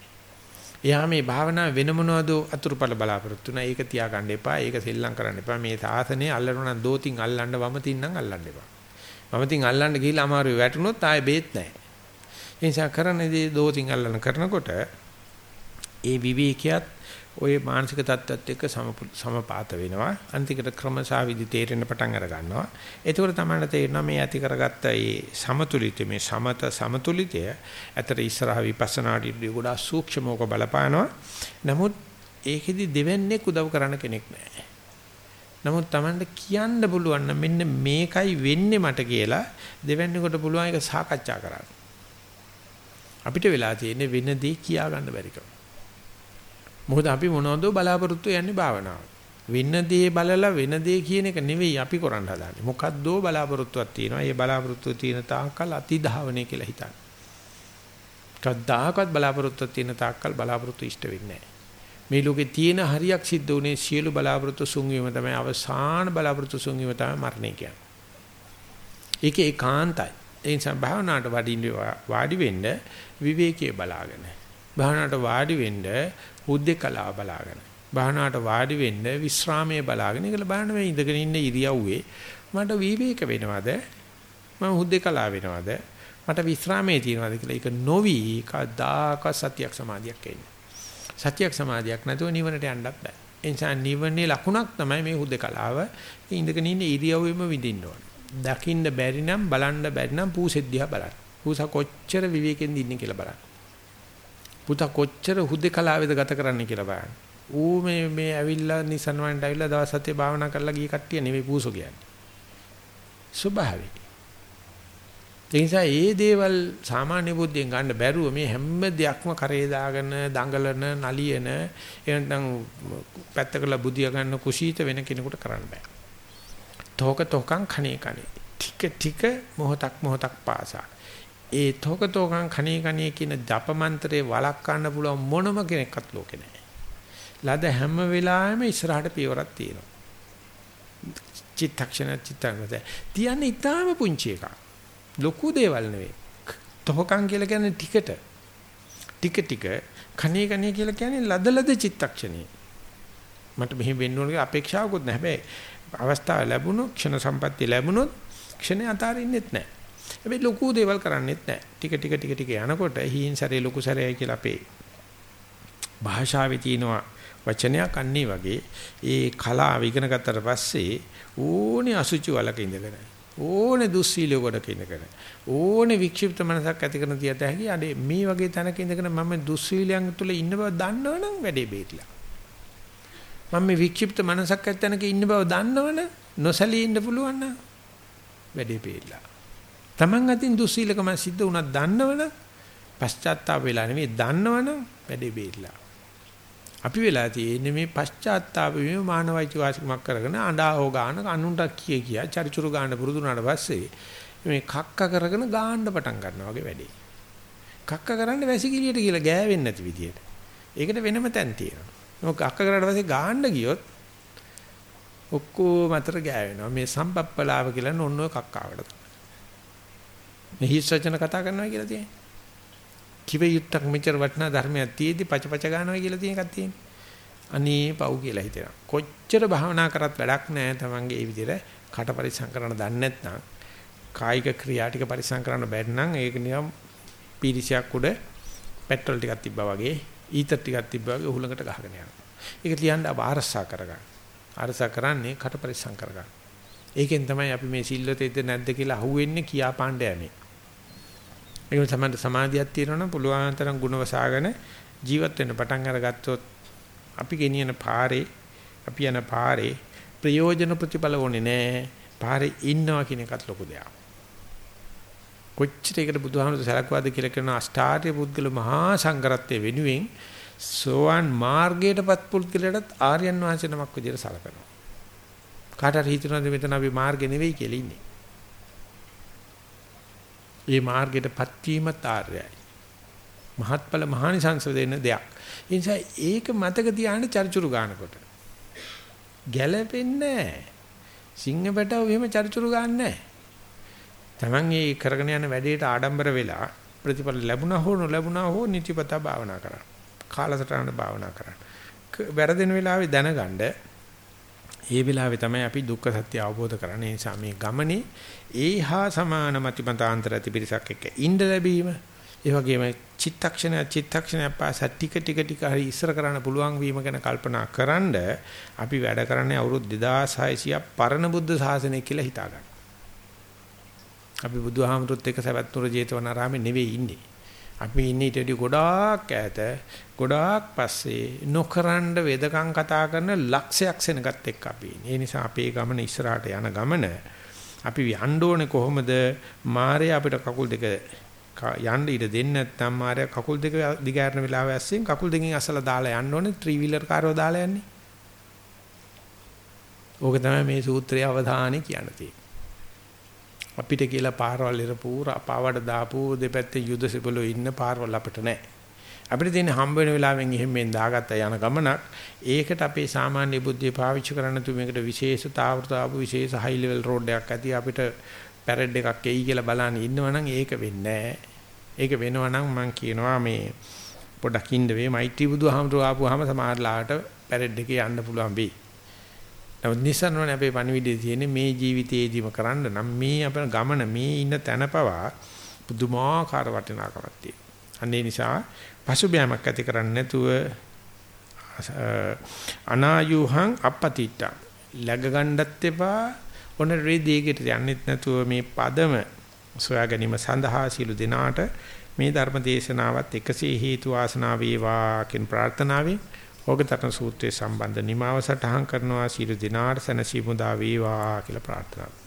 එයා මේ භාවනා වෙන මොනවද අතුරුපල බලාපොරොත්තු වෙනා ඒක තියාගන්න එපා ඒක සෙල්ලම් කරන්න එපා මේ සාසනේ අල්ලනවා නම් දෝතින් අල්ලන්න වමතින් නම් අල්ලන්න එපා වමතින් අල්ලන්න ගිහිල්ලා අමාරුවේ වැටුනොත් ආයේ බේත් නැහැ ඒ නිසා කරන දේ දෝතින් අල්ලන කරනකොට ඒ විවේකියත් ওই මානසික தත්ත්වත් එක්ක සමපාත වෙනවා. අන්තිකට ක්‍රමසා විදි තේරෙන පටන් අර ගන්නවා. ඒකෝර තමයි තේරෙනවා මේ ඇති කරගත්ත මේ සමතුලිතය මේ සමත සමතුලිතය ඇතර ඉස්සරහ විපස්සනාට ගොඩාක් සූක්ෂමෝක බලපානවා. නමුත් ඒකෙදි දෙවන්නේක් උදව් කරන්න කෙනෙක් නැහැ. නමුත් Tamanට කියන්න පුළුවන් මෙන්න මේකයි වෙන්නේ මට කියලා දෙවන්නේකට පුළුවන් ඒක සාකච්ඡා කරන්න. අපිට වෙලා තියෙන්නේ වෙන දේ කියා ගන්න බැරි කම. මොකද අපි මොනවද බලාපොරොත්තු යන්නේ භාවනාව. වෙන දේ බලලා වෙන දේ කියන එක නෙවෙයි අපි කරන්න හදාන්නේ. මොකද්දෝ බලාපොරොත්තුවක් තියෙනවා. ඒ බලාපොරොත්තුව තියෙන තාක්කල් අතිධාවනය කියලා හිතන්න. කද්දාකත් බලාපොරොත්තුවක් තියෙන තාක්කල් බලාපොරොත්තු ඉෂ්ට වෙන්නේ නැහැ. මේ ලෝකේ තියෙන හරියක් සිද්ධ වුණේ සියලු බලාපොරොත්තු සුන්වීම තමයි අවසාන බලාපොරොත්තු සුන්වීම තමයි මරණය කියන්නේ. ඒක ඒකාන්තයි. ඒ නිසා භාවනාවට වඩින්න වාඩි වෙන්න විවේකයේ බලාගෙන. භාවනාවට වාඩි වෙන්න හුද්දකලා බලාගෙන. භාවනාවට වාඩි වෙන්න විශ්‍රාමයේ බලාගෙන ඒකල බලන්න මේ ඉඳගෙන ඉන්න ඉරියව්වේ මට විවේක වෙනවද? මම හුදේකලා වෙනවද? මට විස්රාමයේ තියනවද කියලා ඒක නොවි කදාක සතියක් සමාධියක් එන්නේ. සතියක් සමාධියක් නැතුව නිවනට යන්නත් බෑ. ඒ නිසා නිවනේ ලකුණක් තමයි මේ හුදේකලාව ඉඳගෙන ඉන්න ඉරියව්වෙම විඳින්න ඕන. දකින්න බැරි නම් බලන්න බැරි නම් පූසෙද්දියා බලන්න. පූසා කොච්චර විවේකෙන්ද ඉන්නේ කියලා බලන්න. පුතා කොච්චර හුදේකලාවේද ගත කරන්නේ කියලා බලන්න ඌ මේ මේ ඇවිල්ලා Nissan වන්ට ඇවිල්ලා දවස් හතේ භාවනා කරලා ගිය කට්ටිය නෙවෙයි පූසෝ කියන්නේ. ස්වභාවය. ඒ නිසා මේ දේවල් සාමාන්‍ය බුද්ධියෙන් ගන්න බැරුව මේ හැම දෙයක්ම කරේ දාගෙන දඟලන නලියන එහෙනම් පැත්තකලා බුදියා ගන්න කුසීත වෙන කෙනෙකුට කරන්න බෑ. තෝක තෝකං කණේ කණේ. ටික ටික මොහොතක් මොහොතක් පාසා. ඒ තෝක තෝකං කණේ කණේ කියන ජප මන්ත්‍රේ වළක්වන්න පුළුවන් මොනම කෙනෙක්වත් ලෝකේ නැහැ. ලද හැම වෙලාවෙම ඉස්සරහට පියවරක් තියෙනවා. චිත්තක්ෂණ චිත්තංගත. තියන්නේ ඊටාම පුංචි එකක්. ලොකු දේවල් නෙවෙයි. තොහකම් කියලා කියන්නේ ටිකට. ටික ටික කණේ කණේ කියලා කියන්නේ ලද ලද චිත්තක්ෂණේ. මට මෙහෙම වෙන්න ඕන අපේක්ෂාවකුත් නැහැ. හැබැයි අවස්ථාව ලැබුණොත් ක්ෂණ සම්පත්තිය ලැබුණොත් ක්ෂණේ අතාරින්නෙත් නැහැ. හැබැයි ලොකු දේවල් කරන්නෙත් නැහැ. ටික ටික ටික ටික යනකොට හීන් සැරේ ලොකු සැරේයි කියලා අපේ භාෂාවේ තියෙනවා වචනයක් අන්නේ වගේ. ඒ කලාව ඉගෙන ගත්තට පස්සේ ඕනේ අසුචි වලක ඉඳගෙන ඕනේ දුස්සීලිය ගොඩක ඉඳගෙන ඕනේ වික්ෂිප්ත මනසක් ඇති කරන තියට හැකි අනේ මේ වගේ තැනක ඉඳගෙන මම දුස්සීලියන් තුල ඉන්න බව දන්නවනම් වැඩේ බේරිලා. මම මේ වික්ෂිප්ත මනසක් ඇත්තනක ඉන්න බව දන්නවනම් නොසලී ඉන්න පුළුවන් නම් වැඩේ බේරිලා. Taman අතින් දුස්සීලකම සිද්ධ වුණා දන්නවනම් පශ්චාත්තාප වෙලා නෙමෙයි දන්නවනම් වැඩේ බේරිලා අපි වෙලා තියෙන්නේ මේ පශ්චාත්තාප වීම මානවයිච වාසිකමක් කරගෙන අඬා හො ගන්න අනුන්ට කිය කියා චරිචුරු ගන්න පුරුදු වුණාට පස්සේ මේ කක්ක කරගෙන ගාන්න පටන් ගන්නවා වගේ වැඩේ. කක්ක කරන්නේ වැසිකිළියට කියලා ගෑවෙන්නේ නැති විදියට. ඒකට වෙනම තැන් තියෙනවා. මොකක් කක්ක කරාට පස්සේ ගාන්න ගියොත් ඔක්කොම අතර ගෑවෙනවා. මේ සම්පප්පලාව කියලා නෝන්න ඔය කක්කාවට තමයි. මේ හිස් වචන කතා කරනවා කියලා තියෙන්නේ. කිව යුත්තක් මෙච්චර වටිනා ධර්මයක් තියේදී පචපච ගන්නවා කියලා තියෙන එකක් තියෙන්නේ. අනේ පව් කියලා හිතෙනවා. කොච්චර භාවනා කරත් වැඩක් නැහැ තමන්ගේ ඒ විදිහට කට පරිසම් කරන්න දන්නේ නැත්නම් කායික ක්‍රියා ටික පරිසම් කරන්න බැරි නම් ඒක නිකම් පීරිසියක් උඩ පෙට්‍රල් ටිකක් තිබ්බා වගේ ඊතර ටිකක් තිබ්බා වගේ උහුලකට ගහගෙන යනවා. ඒක ලියන්න ආරස්සා කරගන්න. ආරස්සා කරන්නේ කට පරිසම් කරගන්න. ඒකෙන් තමයි අපි මේ සිල්වතේද නැද්ද කියලා අහුවෙන්නේ කියා පාණ්ඩ යන්නේ. ඒක තමයි සමාධියක් තියෙනවනම් පුළුවන් තරම් ಗುಣ වසාගෙන ජීවත් වෙන්න පටන් අරගත්තොත් අපි ගෙනියන පාරේ අපි යන පාරේ ප්‍රයෝජන ප්‍රතිඵල ඕනේ නෑ පාරේ ඉන්නවා කියන එකත් ලොකු දෙයක්. කොච්චර ඒකට බුදුහාමුදුරු සලකුවාද කියලා කරන අෂ්ටාර්ය පුද්ගල මහා සංඝරත්වයේ වෙනුවෙන් සෝවාන් මාර්ගයටපත් පුද්ගලයාට ආර්යයන් වහන්සේ නමක් විදිහට සලකනවා. කාට හරි හිතනවාද මෙතන අපි මාර්ගේ නෙවෙයි කියලා ඉන්නේ. ඒ මාර්ගයටපත් වීමත් ආර්යයි. මහත්ඵල මහානිසංස දෙන්න දෙයක්. ඒ නිසා ඒක මතක තියාගෙන චර්චුරු ගන්නකොට. ගැළපෙන්නේ නැහැ. සිංහපටව එහෙම චර්චුරු ගන්න නැහැ. Taman මේ කරගෙන යන වැඩේට ආඩම්බර වෙලා ප්‍රතිඵල ලැබුණා හෝ නොලැබුණා හෝ නිතිපතා භාවනා කරන්න. කාලසටහන භාවනා කරන්න. වැරදෙන වෙලාවේ දැනගන්න ඒ වෙලාවේ තමයි අපි දුක්ඛ සත්‍ය අවබෝධ කරන්නේ. ඒ නිසා මේ ගමනේ ඒහා සමාන මතිමතාන්තර ඇති පිරිසක් එක්ක ඉඳ ලැබීම ඒ වගේම චිත්තක්ෂණ චිත්තක්ෂණ පාස ටික ටික ටික හරි ඉස්සර කරන්න පුළුවන් වීම ගැන කල්පනා කරන්ඩ අපි වැඩ කරන්නේ අවුරුදු 2600 පරණ බුද්ධ ශාසනය කියලා හිතා ගන්න. අපි බුදුහාමුදුරුත් එක්ක සවැත්නුර ජේතවනාරාමේ නෙවෙයි ඉන්නේ. අපි ඉන්නේ ඊට වඩා ගොඩාක් ඈත ගොඩාක් පස්සේ නොකරඬ වෙදකම් කතා කරන ලක්ෂයක් සෙනගත් එක්ක අපි ඉන්නේ. ඒ නිසා අපේ ගමන ඉස්සරහට යන ගමන අපි යන්න ඕනේ කොහොමද? මාරේ අපිට කකුල් දෙක යන්න ඉඩ දෙන්නේ නැත්නම් මාරේ කකුල් දෙක දිගෑරන වෙලාව ඇස්සෙන් කකුල් දෙකෙන් අසලා දාලා යන්න ඕනේ ත්‍රී වීලර් කාරව දාලා යන්නේ. ඕක තමයි මේ සූත්‍රයේ අවධානය කියන්නේ. අපිට කියලා පාරවල් ඉරපු පාවඩ දාපු දෙපැත්තේ යුද සිබළු ඉන්න පාරවල් අපිට නැහැ. අපිට තියෙන හම්බ වෙන වෙලාවෙන් එහෙමෙන් දාගත්ත යන ගමනක් ඒකට අපේ සාමාන්‍ය බුද්ධිය පාවිච්චි කරන්න තු මේකට විශේෂ තාවෘතාවු විශේෂ හයි ලෙවල් රෝඩ් එකක් ඇති අපිට පැරඩ් එකක් එයි කියලා බලන්න ඉන්නවනම් ඒක වෙන්නේ ඒක වෙනවනම් මම කියනවා මේ පොඩක් ඉන්න වෙයි මෛත්‍රී බුදුහාමුදුරුවෝ ආපුවාම සමහරලාට පැරඩ් එකේ යන්න පුළුවන් වෙයි. නමුත් නිසන්වනේ අපේ පණිවිඩයේ තියෙන්නේ මේ ජීවිතයේදීම කරන්න නම් මේ අපේ ගමන මේ ඉන්න තැන පවා පුදුමාකාර වටිනාකමක් තියෙනවා. අනේ නිසා පසුබෑමක් ඇති කරන්නේ නැතුව අනායුහං අපපතිට්ඨ. läග ගන්නත් එපා ඔන්න රෙදීකට යන්නෙත් නැතුව මේ පදම සොයා ගැනීම සඳහා සියලු දෙනාට මේ ධර්ම දේශනාවත් එකසේ හේතු ආසනාව වේවා කියන ප්‍රාර්ථනාවෙන් ඕගතරණ සූත්‍රයේ සම්බන්ධ නිමාව සටහන් කරනවා. සියලු දෙනාට සනසීමුදා වේවා කියලා ප්‍රාර්ථනා